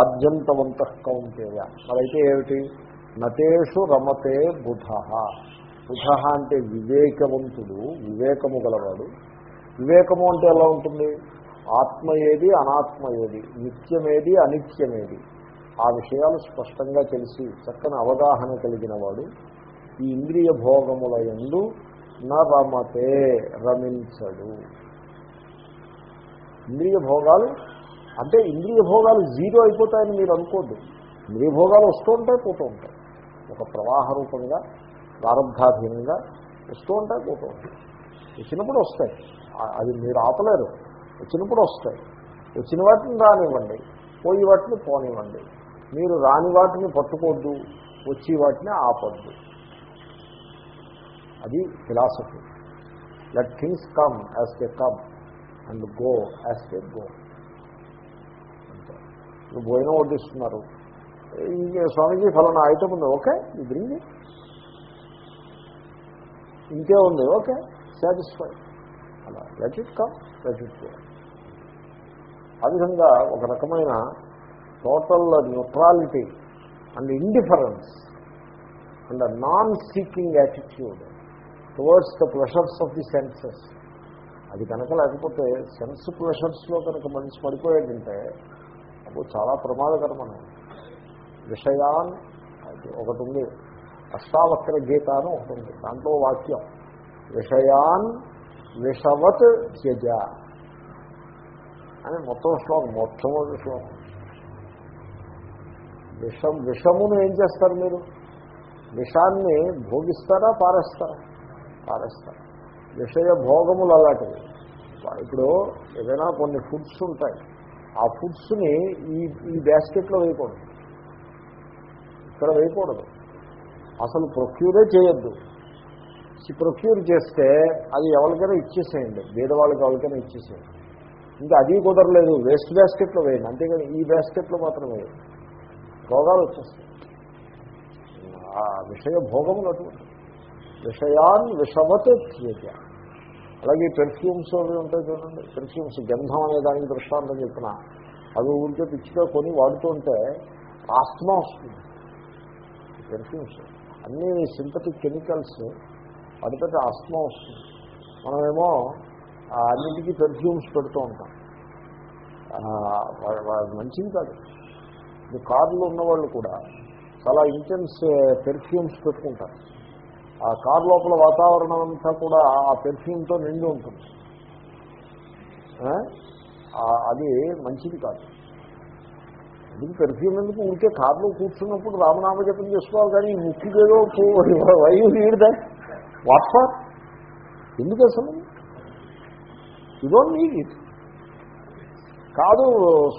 ఆద్యంతవంత కౌంటేయ మరైతే ఏమిటి? నతేషు రమతే బుధ. బుధ అంటే వివేకవంతుడు వివేకము గలవాడు. వివేకము అంటే ఎలా ఉంటుంది? ఆత్మ ఏది అనాత్మ ఏది నిత్యమేది అనిత్యమేది. ఆ విషయాలు స్పష్టంగా తెలిసి చక్కని అవగాహన కలిగిన వాడు ఈ ఇంద్రియ భోగముల ఎందు నా రమతే రమించడు. ఇంద్రియ భోగాలు అంటే ఇంద్రియ భోగాలు జీరో అయిపోతాయని మీరు అనుకోద్దు. ఇంద్రియ భోగాలు వస్తూ ఉంటాయి పోతూ ఉంటాయి. ఒక ప్రవాహ రూపంగా ప్రారంభాధీనంగా వస్తూ ఉంటాయి పోతూ ఉంటాయి. వచ్చినప్పుడు వస్తాయి. అది మీరు ఆపలేరు. వచ్చినప్పుడు వస్తాయి. వచ్చిన వాటిని రానివ్వండి పోయి వాటిని పోనివ్వండి. మీరు రాని వాటిని పట్టుకోవద్దు వచ్చి వాటిని ఆపొద్దు. అది philosophy let things come as they come and go as they go ఇప్పుడు భోజనం వడ్డిస్తున్నారు. ఇంకే స్వామీజీ ఫలానా ఐటమ్ ఉంది ఓకే ఇది ఇంకే ఉంది ఓకే సాటిస్ఫై అలా let it come let it go ఆ విధంగా ఒక రకమైన total neutrality and indifference and non seeking attitude towards the pleasures of the senses అది కనుక లేకపోతే సెన్స్ ప్లెషర్స్లో కనుక మనిషి పడిపోయాడంటే అప్పుడు చాలా ప్రమాదకరమైన విషయాన్ అది ఒకటి ఉంది అష్టావక్ర గీత అని ఒకటి ఉంది దాంట్లో వాక్యం. విషయాన్ విషవత్ త్యజ అని మొత్తం శ్లోకం మొట్టమొదటి శ్లోకం. విషం విషమును ఏం చేస్తారు మీరు? విషాన్ని భోగిస్తారా పారేస్తారా? పారేస్తారు. విషయ భోగములు అలాంటివి. ఇప్పుడు ఏదైనా కొన్ని ఫుడ్స్ ఉంటాయి. ఆ ఫుడ్స్ని ఈ ఈ బ్యాస్కెట్లో వేయకూడదు. ఇక్కడ వేయకూడదు. అసలు ప్రొక్యూరే చేయొద్దు. ప్రొక్యూర్ చేస్తే అది ఎవరికైనా ఇచ్చేసేయండి. వేదవాళ్ళకి ఎవరికైనా ఇచ్చేసేయండి. ఇంకా అది కుదరలేదు. వేస్ట్ బ్యాస్కెట్లో వేయండి. అంతేగాని ఈ బ్యాస్కెట్లో మాత్రం వేయండి. రోగాలు వచ్చేస్తాయి. ఆ విషయ భోగములు అటువంటి. విషయాన్ని విషవత్ త్యేజ అలాగే పెర్ఫ్యూమ్స్ అవి ఉంటాయి చూడండి. పెర్ఫ్యూమ్స్ గంధం అనే దానికి దృష్టాంతం చెప్పిన. అవి ఊరికే పిచ్చిగా కొని వాడుతుంటే ఆస్మా వస్తుంది. పెర్ఫ్యూమ్స్ అన్ని సింథటిక్ కెమికల్స్ వాటితో ఆస్మా వస్తుంది. మనమేమో ఆ అన్నిటికీ పెర్ఫ్యూమ్స్ పెడుతూ ఉంటాం. మంచిది కాదు. ఈ కార్లు ఉన్నవాళ్ళు కూడా చాలా ఇంటెన్స్ పెర్ఫ్యూమ్స్ పెట్టుకుంటారు. ఆ కార్ లోపల వాతావరణం అంతా కూడా ఆ పెర్ఫ్యూమ్తో నిండి ఉంటుంది. అది మంచిది కాదు. ఎందుకు పెర్ఫ్యూమ్ ఎందుకు? ఉంటే కార్లో కూర్చున్నప్పుడు రామనామ జపం చేసుకోవాలి కానీ ఈ ముక్కుకేదో వయు నీడదా వాట్ ఫర్? ఎందుకు అసలు? యు డోంట్ నీడ్ ఇట్ కాదు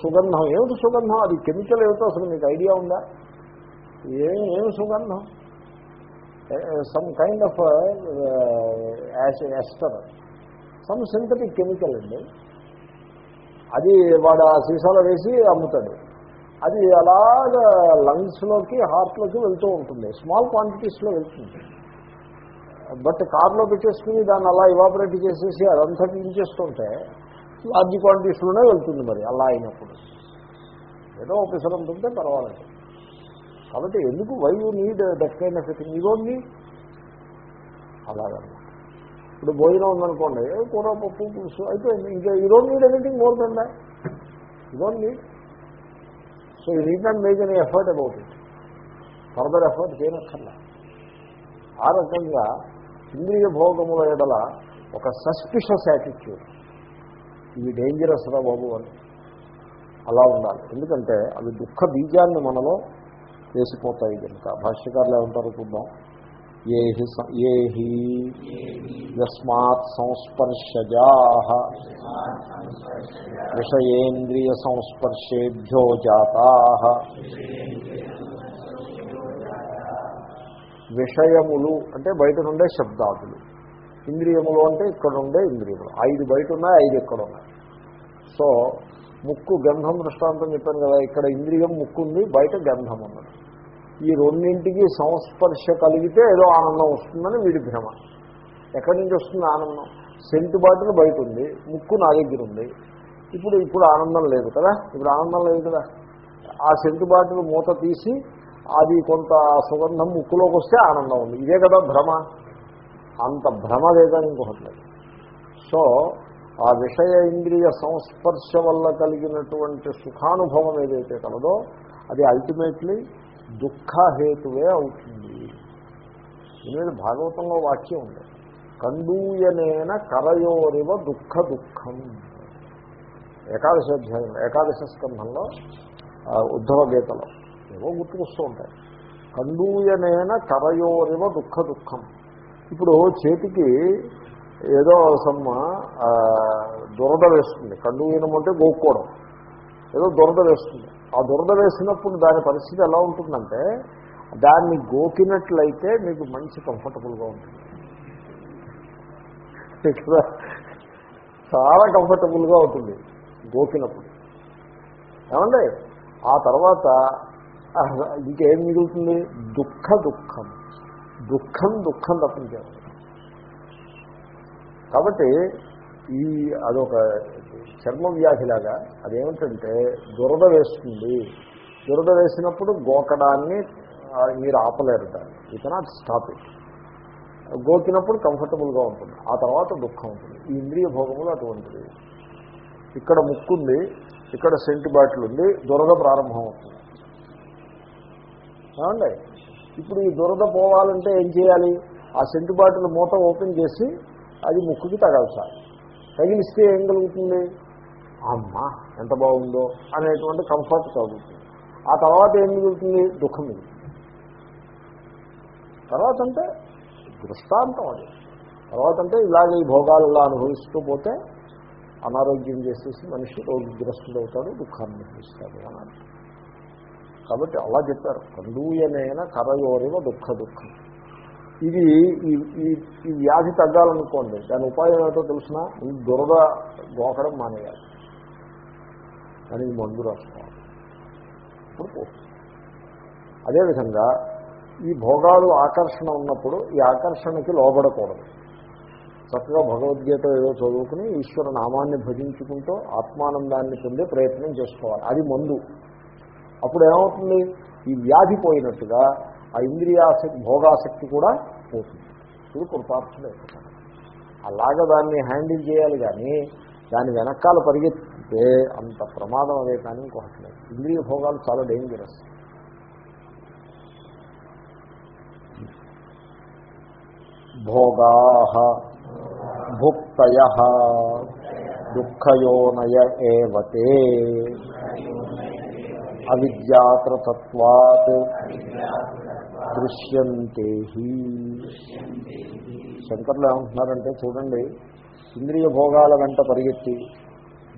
సుగంధం. ఏమిటి సుగంధం? అది కెమికల్ ఏమిటో అసలు మీకు ఐడియా ఉందా? ఏం ఏమి సుగంధం? Some kind of ester. Some synthetic chemical అండి. అది వాడు ఆ సీసాలో వేసి అమ్ముతాడు. అది అలాగా లంగ్స్లోకి హార్ట్లోకి వెళ్తూ ఉంటుంది. స్మాల్ క్వాంటిటీస్లో వెళ్తుంది. బట్ కార్లో పెట్టేసుకుని దాన్ని అలా ఇవాపరేట్ చేసేసి అదంతా తీసేస్తుంటే లార్జ్ క్వాంటిటీస్లోనే వెళ్తుంది మరి అలా అయినప్పుడు. ఏదో ఒకసారి ఉంటుంటే పర్వాలేదు. కాబట్టి ఎందుకు why you need that kind of thing you don't ఇప్పుడు భోజనం ఉందనుకోండి ఏ కూర పప్పు పులుసు అయిపోయింది. ఇంకా you need anything more than that need so I need not make any effort about it further effort చేయనక్కర్లా. ఆ రకంగా ఇంద్రియ భోగముల ఎడల ఒక సస్పిషస్ యాటిట్యూడ్ ఇవి డేంజరస్ రా బాబు అని. అలా ఉండాలి. ఎందుకంటే అవి దుఃఖ బీజాన్ని మనలో వేసిపోతాయి కనుక. భాష్యకారులు ఏమంటారు చూద్దాం. ఏ హి ఏ యస్మాత్ సంస్పర్శజా విషయేంద్రియ సంస్పర్శేభ్యో జాతా విషయములు అంటే బయట నుండే శబ్దాదులు. ఇంద్రియములు అంటే ఇక్కడ ఉండే ఇంద్రియములు. ఐదు బయట ఉన్నాయి ఐదు ఇక్కడ ఉన్నాయి సో ముక్కు గంధం దృష్టాంతం చెప్పాను కదా ఇక్కడ ఇంద్రియం ముక్కు ఉంది బయట గంధం ఉన్నది. ఈ రెండింటికి సంస్పర్శ కలిగితే ఏదో ఆనందం వస్తుందని వీడి భ్రమ. ఎక్కడి నుంచి వస్తుంది ఆనందం? సెంటు బాటిల్ బయట ఉంది ముక్కు నా దగ్గర ఉంది ఇప్పుడు ఇప్పుడు ఆనందం లేదు కదా? ఇప్పుడు ఆనందం లేదు కదా? ఆ సెంటు బాటిల్ మూత తీసి అది కొంత సుగంధం ముక్కులోకి వస్తే ఆనందం ఉంది. ఇదే కదా భ్రమ. అంత భ్రమ లేదా ఇంకొకటి లేదు. సో ఆ విషయ ఇంద్రియ సంస్పర్శ వల్ల కలిగినటువంటి సుఖానుభవం ఏదైతే కలదో అది అల్టిమేట్లీ దుఃఖహేతువే అవుతుంది. ఇది భాగవతంలో వాక్యం ఉంది. కండూయనేన కరయోరివ దుఃఖ దుఃఖం ఏకాదశ అధ్యాయం ఏకాదశ స్కంధంలో ఉద్ధవ గీతలో ఏవో గుర్తుకొస్తూ ఉంటాయి. కండూయనేన కరయోరివ దుఃఖ దుఃఖం ఇప్పుడు చేతికి ఏదో సమ్మ దురద వేస్తుంది. కండూయనం అంటే గోక్కోవడం. ఏదో దురద వేస్తుంది. ఆ దురద వేసినప్పుడు దాని పరిస్థితి ఎలా ఉంటుందంటే దాన్ని గోకినట్లయితే మీకు మంచి కంఫర్టబుల్గా ఉంటుంది. చాలా కంఫర్టబుల్గా ఉంటుంది గోకినప్పుడు. ఏమండి? ఆ తర్వాత ఇంకేం మిగులుతుంది? దుఃఖ దుఃఖం. దుఃఖం దుఃఖం తప్పించారు కాబట్టి ఈ అదొక చర్మ వ్యాధిలాగా అదేమిటంటే దురద వేస్తుంది. దురద వేసినప్పుడు గోకడాన్ని మీరు ఆపలేరు దాన్ని. యూ కెనాట్ స్టాప్ ఇట్ గోకినప్పుడు కంఫర్టబుల్గా ఉంటుంది. ఆ తర్వాత దుఃఖం ఉంటుంది. ఈ ఇంద్రియ భోగములు అటువంటిది ఇక్కడ ముక్కుంది ఇక్కడ సెంటు బాటిల్ ఉంది దురద ప్రారంభం అవుతుంది ఏమండి? ఇప్పుడు ఈ దురద పోవాలంటే ఏం చేయాలి? ఆ సెంటు బాటిల్ మూత ఓపెన్ చేసి అది ముక్కుకి తగల్చాలి. తగిలిస్తే ఏం కలుగుతుంది? అమ్మా ఎంత బాగుందో అనేటువంటి కంఫర్ట్ కలుగుతుంది. ఆ తర్వాత ఏం మిగులుతుంది? దుఃఖం మిగులుతుంది. తర్వాత అంటే దృష్టాంతం అది. తర్వాత అంటే ఇలాగే ఈ భోగాలు ఇలా అనుభవిస్తూ పోతే అనారోగ్యం చేసేసి మనిషి రోగిగ్రస్తుడు అవుతాడు దుఃఖాన్ని అనుభవిస్తాడు అన్నారు కాబట్టి అలా చెప్పారు. కందూయనైన కరయోరివ దుఃఖ దుఃఖం. ఇది ఈ ఈ- వ్యాధి తగ్గాలనుకోండి దాని ఉపాయం ఏమిటో తెలిసిన? ఈ దురద గోకడం మానేయాలి. దానికి మందు రాసుకోవాలి. ఇప్పుడు అదేవిధంగా ఈ భోగాలు ఆకర్షణ ఉన్నప్పుడు ఈ ఆకర్షణకి లోబడకూడదు. చక్కగా భగవద్గీత ఏదో చదువుకుని ఈశ్వర నామాన్ని భజించుకుంటూ ఆత్మానందాన్ని పొందే ప్రయత్నం చేసుకోవాలి. అది మందు. అప్పుడు ఏమవుతుంది ఈ వ్యాధి పోయినట్టుగా ఆ ఇంద్రియాసక్తి భోగాసక్తి కూడా పోతుంది. ఇది కృతార్థులు అయిపోతాడు అలాగ దాన్ని హ్యాండిల్ చేయాలి కానీ దాని వెనకాల పరిగెత్తితే అంత ప్రమాదం అదే కానీ ఇంకొకటి లేదు. ఇంద్రియ భోగాలు చాలా డేంజరస్ భోగా భుక్తయ దుఃఖయోనయ ఏవతే అవిద్యాకృతత్వాత్ దృశ్యంతే శంకర్లు ఏమంటున్నారంటే చూడండి ఇంద్రియ భోగాల వెంట పరిగెత్తి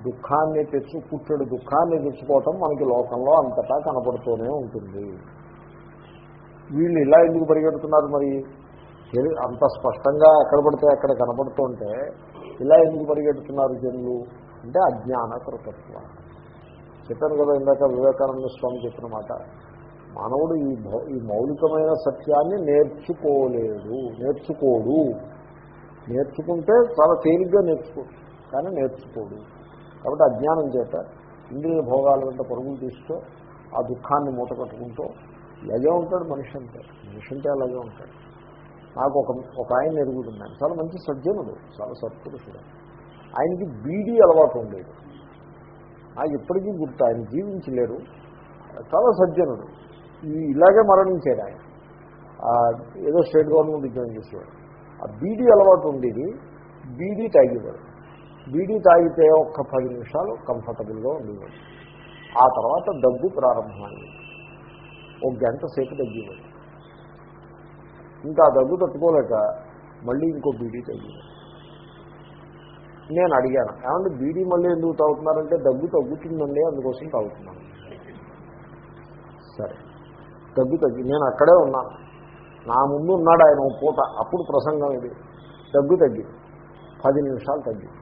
దుఃఖాన్ని తెచ్చు పుట్టడు దుఃఖాన్ని తెచ్చుకోవటం మనకి లోకంలో అంతటా కనపడుతూనే ఉంటుంది. వీళ్ళు ఇలా ఎందుకు పరిగెడుతున్నారు మరి? అంత స్పష్టంగా ఎక్కడ పడితే అక్కడ కనపడుతుంటే ఇలా ఎందుకు పరిగెడుతున్నారు జనులు? అంటే అజ్ఞాన కృతత్వం చెప్పాను కదా ఇందాక వివేకానంద స్వామి చెప్పిన మాట. మానవుడు ఈ ఈ మౌలికమైన సత్యాన్ని నేర్చుకోలేడు నేర్చుకోడు. నేర్చుకుంటే చాలా తేలిగ్గా నేర్చుకోడు కానీ నేర్చుకోడు. కాబట్టి అజ్ఞానం చేత ఇంద్రియ భోగాల వెంట పరుగులు తీస్తూ ఆ దుఃఖాన్ని మూట కట్టుకుంటూ ఇలాగే ఉంటాడు మనిషి అంటే. మనిషి అంటే అలాగే ఉంటాడు. నాకు ఒక ఒక ఆయన ఎరుగుతున్నాను చాలా మంచి సజ్జనుడు. చాలా సత్పురుషుడు. ఆయనకి బీడీ అలవాటు ఉండేది. ఇప్పటికీ గుర్తు ఆయన జీవించలేరు. చాలా సజ్జనుడు. ఇలాగే మరణించాడు ఆయన. ఏదో స్టేట్ గవర్నమెంట్ ఉద్యోగం చేసేవాడు. ఆ బీడీ అలవాటు ఉండేది. బీడీ తాగేవాడు. బీడీ తాగితే ఒక్క పది నిమిషాలు కంఫర్టబుల్గా ఉండేవాడు. ఆ తర్వాత దగ్గు ప్రారంభమైంది. ఒక గంట సేపు తగ్గేవాడు ఇంకా ఆ దగ్గు తట్టుకోలేక మళ్ళీ ఇంకో బీడీ తగ్గేవాడు నేను అడిగాను. ఏమంటే బీడీ మళ్ళీ ఎందుకు తాగుతున్నారంటే దగ్గు తగ్గుతుందండి అందుకోసం తాగుతున్నాను. సరే. దగ్గు తగ్గి నేను అక్కడే ఉన్నాను నా ముందు ఉన్నాడు ఆయన పూట. అప్పుడు ప్రసంగం ఇది. దగ్గు తగ్గింది పది నిమిషాలు తగ్గింది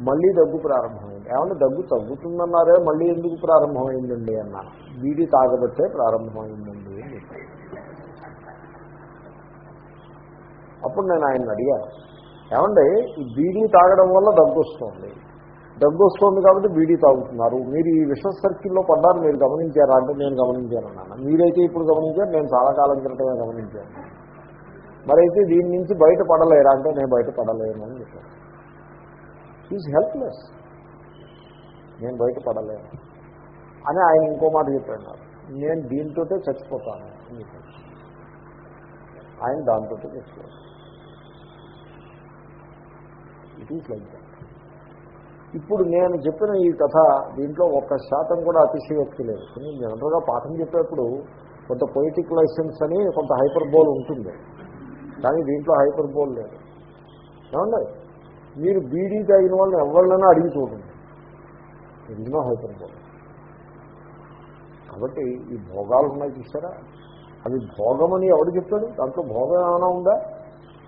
మళ్ళీ దగ్గు ప్రారంభమైంది. ఏమన్నా దగ్గు తగ్గుతుందన్నారే మళ్ళీ ఎందుకు ప్రారంభమైందండి అన్నాను బీడీ తాగబట్టే ప్రారంభమైందండి అని అప్పుడు నేను ఆయన అడిగాను. ఏమండి? ఈ బీడీ తాగడం వల్ల దగ్గు వస్తుంది. దగ్గు వస్తుంది కాబట్టి బీడీ తాగుతున్నారు. మీరు ఈ విష సర్కిల్లో పడ్డారు మీరు గమనించారా? అంటే నేను గమనించాను అన్నాను మీరైతే ఇప్పుడు గమనించారు నేను చాలా కాలం క్రితమే గమనించాను. మరైతే దీని నుంచి బయట పడలేరా? అంటే నేను బయట పడలేను అని చెప్పాను ఈజ్ హెల్ప్లెస్ నేను బయట పడలేను. అని ఆయన ఇంకో మాట చెప్పాడు. నేను దీంతో చచ్చిపోతాను అని చెప్పాను ఆయన దాంతో చచ్చిపోతాను ఇట్ ఈస్ లైక్ దట్ ఇప్పుడు నేను చెప్పిన ఈ కథ దీంట్లో ఒక్క శాతం కూడా అతిశయోక్తి లేదు. కానీ జనరల్గా పాఠం చెప్పేప్పుడు కొంత పొయిటిక్ లైసెన్స్ అని కొంత హైపర్ బోల్ ఉంటుంది. కానీ దీంట్లో హైపర్ బోల్ లేదు. ఏమండి? మీరు బీడీ తగిన వాళ్ళని ఎవరినైనా అడిగి చూడండి. ఎందులో హైపర్ బోల్ కాబట్టి ఈ భోగాలు ఉన్నాయి చూసారా? అవి భోగమని ఎవడు చెప్పాడు దాంట్లో భోగం ఏమైనా ఉందా?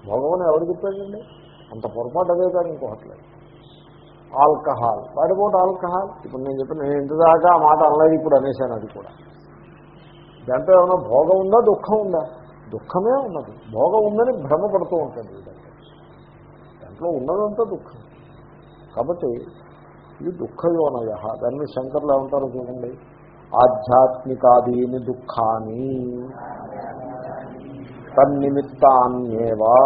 భోగమని ఎవడు చెప్పాడండి అంత పొరపాటు అదే కానీ ఇంకోట్లేదు ఆల్కహాల్. What alcohol? ఇప్పుడు నేను చెప్పిన నేను ఇంతదాకా ఆ మాట అనలేదు ఇప్పుడు అనేశాను అది కూడా. దాంట్లో ఏమైనా భోగం ఉందా దుఃఖం ఉందా? దుఃఖమే ఉన్నది. భోగం ఉందని భ్రమపడుతూ ఉంటుంది దాంట్లో. ఉన్నదంతా దుఃఖం. కాబట్టి ఇది దుఃఖయోనయ దాన్ని శంకర్లు ఏమంటారు చూడండి? ఆధ్యాత్మికాదీని దుఃఖాన్ని తన్నిమిత్తాన్యేవా.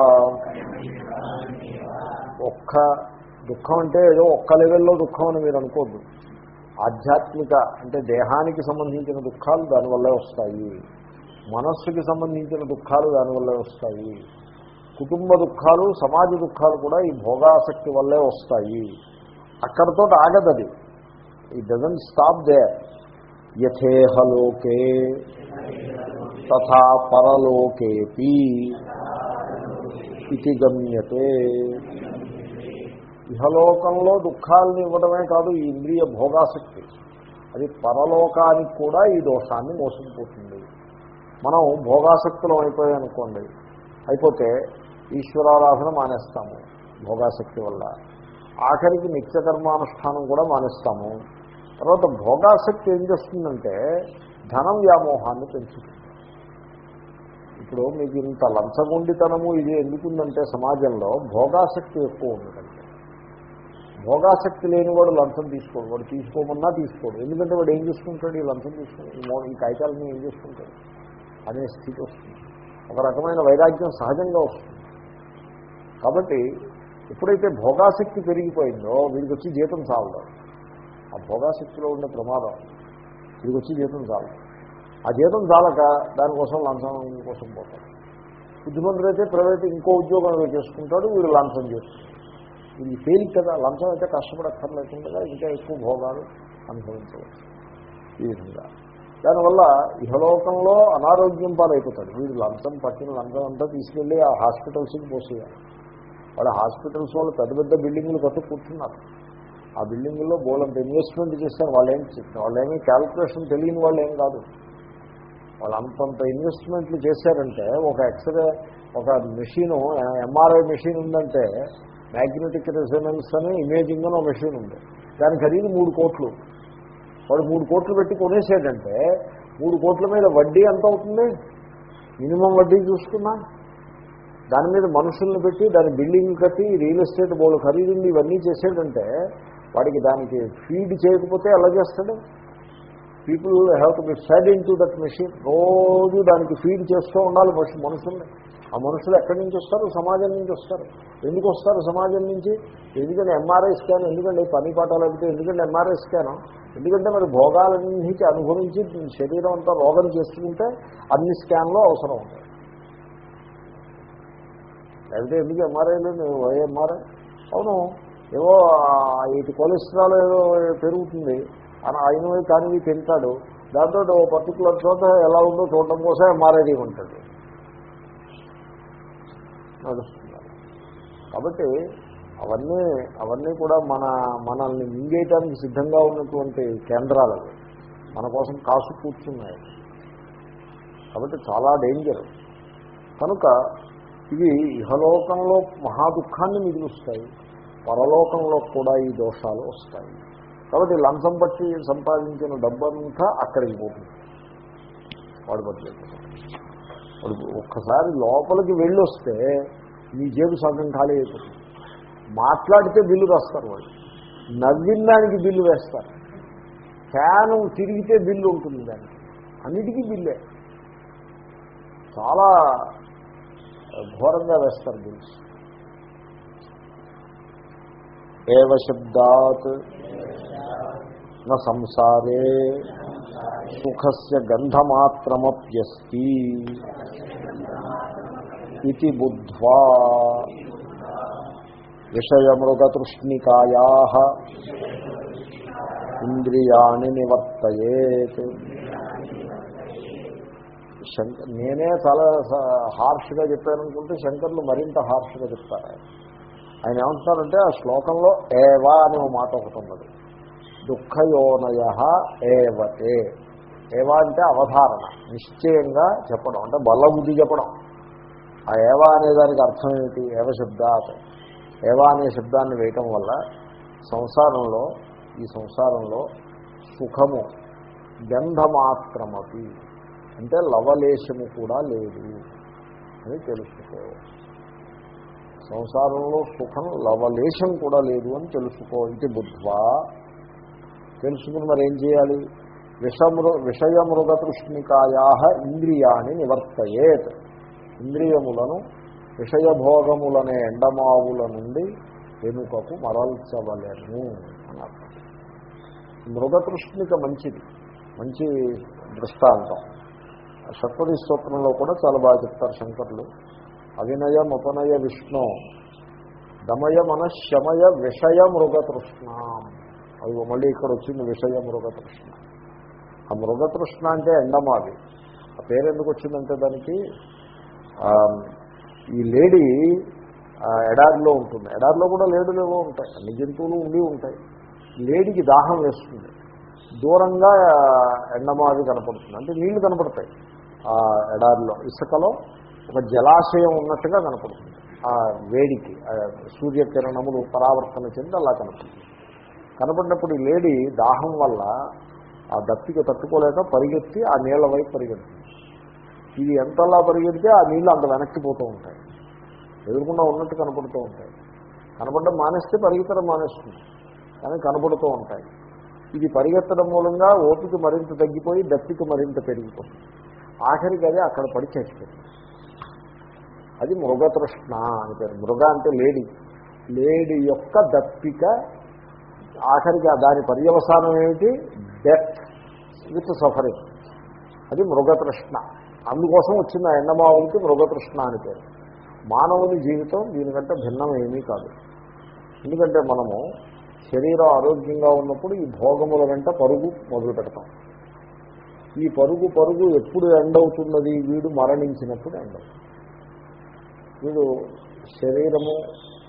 ఒక్క దుఃఖం అంటే ఏదో ఒక్క లెవెల్లో దుఃఖం అని మీరు అనుకోద్దు. ఆధ్యాత్మిక అంటే దేహానికి సంబంధించిన దుఃఖాలు దానివల్లే వస్తాయి. మనస్సుకి సంబంధించిన దుఃఖాలు దానివల్లే వస్తాయి. కుటుంబ దుఃఖాలు సమాజ దుఃఖాలు కూడా ఈ భోగాసక్తి వల్లే వస్తాయి. అక్కడతో ఆగదది ఈ డజన్ స్టాప్ దే యథేహలోకే తథా పరలోకేపి. ఇది గమ్యతే. ఇహలోకంలో దుఃఖాలను ఇవ్వడమే కాదు ఈ ఇంద్రియ భోగాసక్తి అది పరలోకానికి కూడా ఈ దోషాన్ని మోసుకుపోతుంది. మనం భోగాసక్తులం అయిపోయాయనుకోండి అయిపోతే ఈశ్వరారాధన మానేస్తాము భోగాసక్తి వల్ల. ఆఖరికి నిత్యకర్మానుష్ఠానం కూడా మానేస్తాము. తర్వాత భోగాసక్తి ఏం చేస్తుందంటే ధనం వ్యామోహాన్ని పెంచుతుంది. ఇప్పుడు మీకు ఇంత లంచగొండితనము ఇది ఎందుకుందంటే సమాజంలో భోగాసక్తి ఎక్కువ ఉండదండి భోగాసక్తి లేని వాడు లంచం తీసుకోడు. వాడు తీసుకోమన్నా తీసుకోడు. ఎందుకంటే వాడు ఏం చేసుకుంటాడు ఈ లంచం తీసుకుంటాడు ఈ కాగితాలని ఏం చేసుకుంటాడు అనే స్థితి వస్తుంది. ఒక రకమైన వైరాగ్యం సహజంగా వస్తుంది. కాబట్టి ఎప్పుడైతే భోగాసక్తి పెరిగిపోయిందో వీడికి వచ్చి జీతం చాలదు. ఆ భోగాసక్తిలో ఉండే ప్రమాదం వీడికి వచ్చి జీతం చాలదు. ఆ జీతం చాలక దానికోసం లంచం కోసం పోతాడు. బుద్ధిమంతుడైతే అయితే ప్రైవేట్ ఇంకో ఉద్యోగం చేసుకుంటాడు వీడు లంచం చేస్తుంది ఇది తేలిక కదా లంచం అయితే కష్టపడక్కర్లేకుండా ఇంకా ఎక్కువ భోగాలు అనుభవించవచ్చు. ఈ విధంగా. దానివల్ల ఇహలోకంలో అనారోగ్యం పాలైపోతాడు. వీడు లంచం పట్టిన లంచం అంతా తీసుకెళ్ళి ఆ హాస్పిటల్స్కి పోసేయాలి. వాళ్ళ హాస్పిటల్స్ వాళ్ళు పెద్ద పెద్ద బిల్డింగ్లు కట్టు కూర్చున్నారు. ఆ బిల్డింగుల్లో బోలంత ఇన్వెస్ట్మెంట్ చేస్తారు. వాళ్ళు ఏం చెప్తారు వాళ్ళు ఏమీ క్యాల్కులేషన్ తెలియని వాళ్ళు ఏం కాదు. వాళ్ళు అంతంత ఇన్వెస్ట్మెంట్లు చేశారంటే ఒక ఎక్స్రే ఒక మెషిన్ ఎంఆర్ఐ మెషిన్ ఉందంటే మ్యాగ్నెటిక్ రెసనెన్స్ అనే ఇమేజింగ్ అని ఒక మెషిన్ ఉంది. దాని ఖరీదు మూడు కోట్లు. వాడు మూడు కోట్లు పెట్టి కొనేసాడంటే మూడు కోట్ల మీద వడ్డీ ఎంత అవుతుంది? మినిమం వడ్డీ చూసుకున్నా. దాని మీద మనుషుల్ని పెట్టి దాని బిల్డింగ్ కట్టి రియల్ ఎస్టేట్ బోర్డు ఖరీదుండి ఇవన్నీ చేసాడంటే వాడికి దానికి ఫీడ్ చేయకపోతే ఎలా చేస్తాడు? People have to be fed into that machine రోజు దానికి ఫీడ్ చేస్తూ ఉండాలి మనుషుల్ని. ఆ మనుషులు ఎక్కడి నుంచి వస్తారు? సమాజం నుంచి వస్తారు. ఎందుకు వస్తారు సమాజం నుంచి? ఎందుకంటే ఎంఆర్ఐ స్కాన్ ఎందుకంటే పని పాఠాలు అడిగితే ఎందుకంటే ఎంఆర్ఐ స్కాన్ ఎందుకంటే మరి భోగాలన్నింటికి అనుభవించి శరీరం అంతా రోగం చేసుకుంటే అన్ని స్కాన్లు అవసరం ఉంటాయి. లేకపోతే ఎందుకు ఎంఆర్ఐలు ఎంఆర్ఐ అవును. ఏవో ఇటు కొలెస్ట్రాల్ ఏదో పెరుగుతుంది. అని అయినవి కానివి తింటాడు. దాంతో ఓ పర్టికులర్ చోట ఎలా ఉందో చూడటం కోసం ఎంఆర్ఐ ఉంటాడు నడుస్తున్నారు కాబట్టి అవన్నీ అవన్నీ కూడా మన మనల్ని మింగేయటానికి సిద్ధంగా ఉన్నటువంటి కేంద్రాలు మన కోసం కాసు కూర్చున్నాయి. కాబట్టి చాలా డేంజర్. కనుక ఇవి ఇహలోకంలో మహా దుఃఖాన్ని మిగులుస్తాయి. పరలోకంలో కూడా ఈ దోషాలు వస్తాయి. కాబట్టి లంచం పట్టి సంపాదించిన డబ్బంతా అక్కడికి పోతుంది. వాడు బట్టి వాడు ఒక్కసారి లోపలికి వెళ్ళి వస్తే మీ జేబు సగం ఖాళీ అయిపోతుంది. మాట్లాడితే బిల్లు రాస్తారు వాళ్ళు నవ్విన దానికి బిల్లు వేస్తారు. ఫ్యాను తిరిగితే బిల్లు ఉంటుంది దానికి. అన్నిటికీ బిల్లే. చాలా ఘోరంగా వేస్తారు బిల్స్. ఏవ శబ్దాత్ నా సంసారే సుఖస్య గంధమాత్రమప్యస్తి ఇది బుద్ధ్వా. విషయమృగతృష్ణికాయా ఇంద్రియాణి నివర్తయేత్. శంక నేనే చాలా హార్ష్గా చెప్పాననుకుంటే శంకర్లు మరింత హార్ష్గా చెప్తారు. ఆయన ఆయన ఏమంటున్నారంటే ఆ శ్లోకంలో ఏవా అనే మాట ఒకటి ఉన్నది. దుఃఖయోనయ ఏవతే. ఏవా అంటే అవధారణ. నిశ్చయంగా చెప్పడం. అంటే బలబుద్ధి చెప్పడం. ఆ ఏవా అనే దానికి అర్థం ఏమిటి? ఏవ శబ్దాత్. ఏవా అనే శబ్దాన్ని వేయటం వల్ల సంసారంలో ఈ సంసారంలో సుఖము గంధమాత్రమపి. అంటే లవలేశము కూడా లేదు అని తెలుసుకో. సంసారంలో సుఖం లవలేశం కూడా లేదు అని తెలుసుకో. ఇది బుద్ధ్వా. తెలుసుకుని మరి ఏం చేయాలి? విషమృ విషయమృగతృష్ణికాయా ఇంద్రియాన్ని నివర్తయేత్. ఇంద్రియములను విషయభోగములనే ఎండమావుల నుండి వెనుకకు మరల్చవలేము అని అర్థం. మృగతృష్ణిక మంచిది మంచి దృష్టాంతం. షట్పది స్తోత్రంలో కూడా చాలా బాగా చెప్తారు శంకర్లు. అవినయం ఉపనయ విష్ణు దమయ మనశమయ విషయ మృగతృష్ణ అది మళ్ళీ ఇక్కడ వచ్చింది విషయ మృగతృష్ణ ఆ మృగతృష్ణ అంటే ఎండమావి. ఆ పేరు ఎందుకు వచ్చిందంటే దానికి? ఈ లేడీ ఎడారిలో ఉంటుంది. ఎడారిలో కూడా లేడులేవో ఉంటాయి. అన్ని జంతువులు ఉండి ఉంటాయి. లేడీకి దాహం వేస్తుంది. దూరంగా ఎండమావి కనపడుతుంది. అంటే నీళ్ళు కనపడతాయి. ఆ ఎడారిలో. ఇసుకలో ఒక జలాశయం ఉన్నట్టుగా కనపడుతుంది. ఆ వేడికి సూర్యకిరణములు పరావర్తన చెంది అలా కనపడుతుంది. కనపడినప్పుడు ఈ లేడీ దాహం వల్ల ఆ దప్పిక తట్టుకోలేక పరిగెత్తి ఆ నీళ్ళ వైపు పరిగెడుతుంది ఇది ఎంతలా పరిగెడితే ఆ నీళ్ళు అంత వెనక్కి పోతూ ఉంటాయి. ఎదురుకుండా ఉన్నట్టు కనపడుతూ ఉంటాయి. కనపడడం మానేస్తే పరిగెత్తడం మానేస్తుంది. కానీ కనపడుతూ ఉంటాయి. ఇది పరిగెత్తడం మూలంగా ఓపిక మరింత తగ్గిపోయి దప్పిక మరింత పెరిగిపోతుంది. ఆఖరికి అదే అక్కడ పడి చేసిపోతుంది అది మృగతృష్ణ అని పేరు. మృగ అంటే లేడీ. లేడీ యొక్క దప్పిక ఆఖరికి దాని పర్యవసానం ఏమిటి? Death with suffering. అది మృగతృష్ణ. అందుకోసం వచ్చిన ఎండమావులకి మృగతృష్ణ అని పేరు. మానవుని జీవితం దీనికంటే భిన్నం ఏమీ కాదు. ఎందుకంటే మనము శరీరం ఆరోగ్యంగా ఉన్నప్పుడు ఈ భోగముల వెంట పరుగు మొదలు పెడతాం. ఈ పరుగు పరుగు ఎప్పుడు ఎండ్ అవుతున్నది? వీడు మరణించినప్పుడు ఎండ్ వీడు శరీరము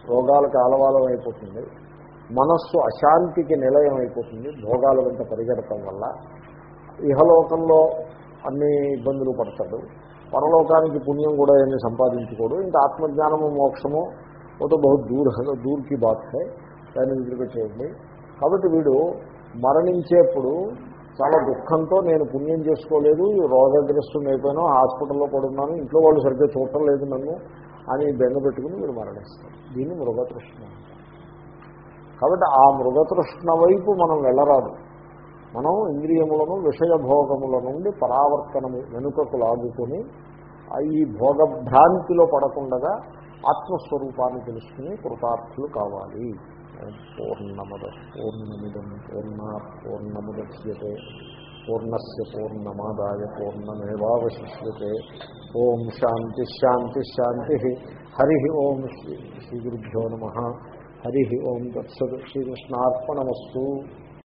రోగాలకు ఆలవాలం అయిపోతుంది మనస్సు అశాంతికి నిలయం అయిపోతుంది భోగాల వెంట పరిగెడటం వల్ల. ఇహలోకంలో అన్ని ఇబ్బందులు పడతాడు. పరలోకానికి పుణ్యం కూడా ఏమీ సంపాదించుకోడు. ఇంకా ఆత్మజ్ఞానము మోక్షము ఒక బహు దూర దూర్కి బాత్ హై దాన్ని వదిలిపెట్టేయండి కాబట్టి వీడు మరణించేప్పుడు చాలా దుఃఖంతో నేను పుణ్యం చేసుకోలేదు రోగగ్రస్తుని అయిపోయాను హాస్పిటల్లో పడున్నాను ఇంట్లో వాళ్ళు సరిగ్గా చూడటం లేదు నన్ను అని బెంగ పెట్టుకుని మీరు మరణిస్తారు దీన్ని మృగతృష్ణ కాబట్టి ఆ మృగతృష్ణ వైపు మనం వెళ్ళరాదు. మనం ఇంద్రియములను విషయభోగముల నుండి పరావర్తనము వెనుకకు లాగుకొని ఈ భోగభ్రాంతిలో పడకుండగా ఆత్మస్వరూపాన్ని తెలుసుకుని కృతార్థులు కావాలి. పూర్ణమద పూర్ణమిదం పూర్ణ పూర్ణముద్యతే పూర్ణస్ పూర్ణమాదాయ పూర్ణమేవాశిష్యతే ఓం శాంతి శాంతి శాంతి. హరి ఓం శ్రీ శ్రీ గురుభ్యో నమ. హరి ఓం తత్సత్ శ్రీకృష్ణార్పణమస్తు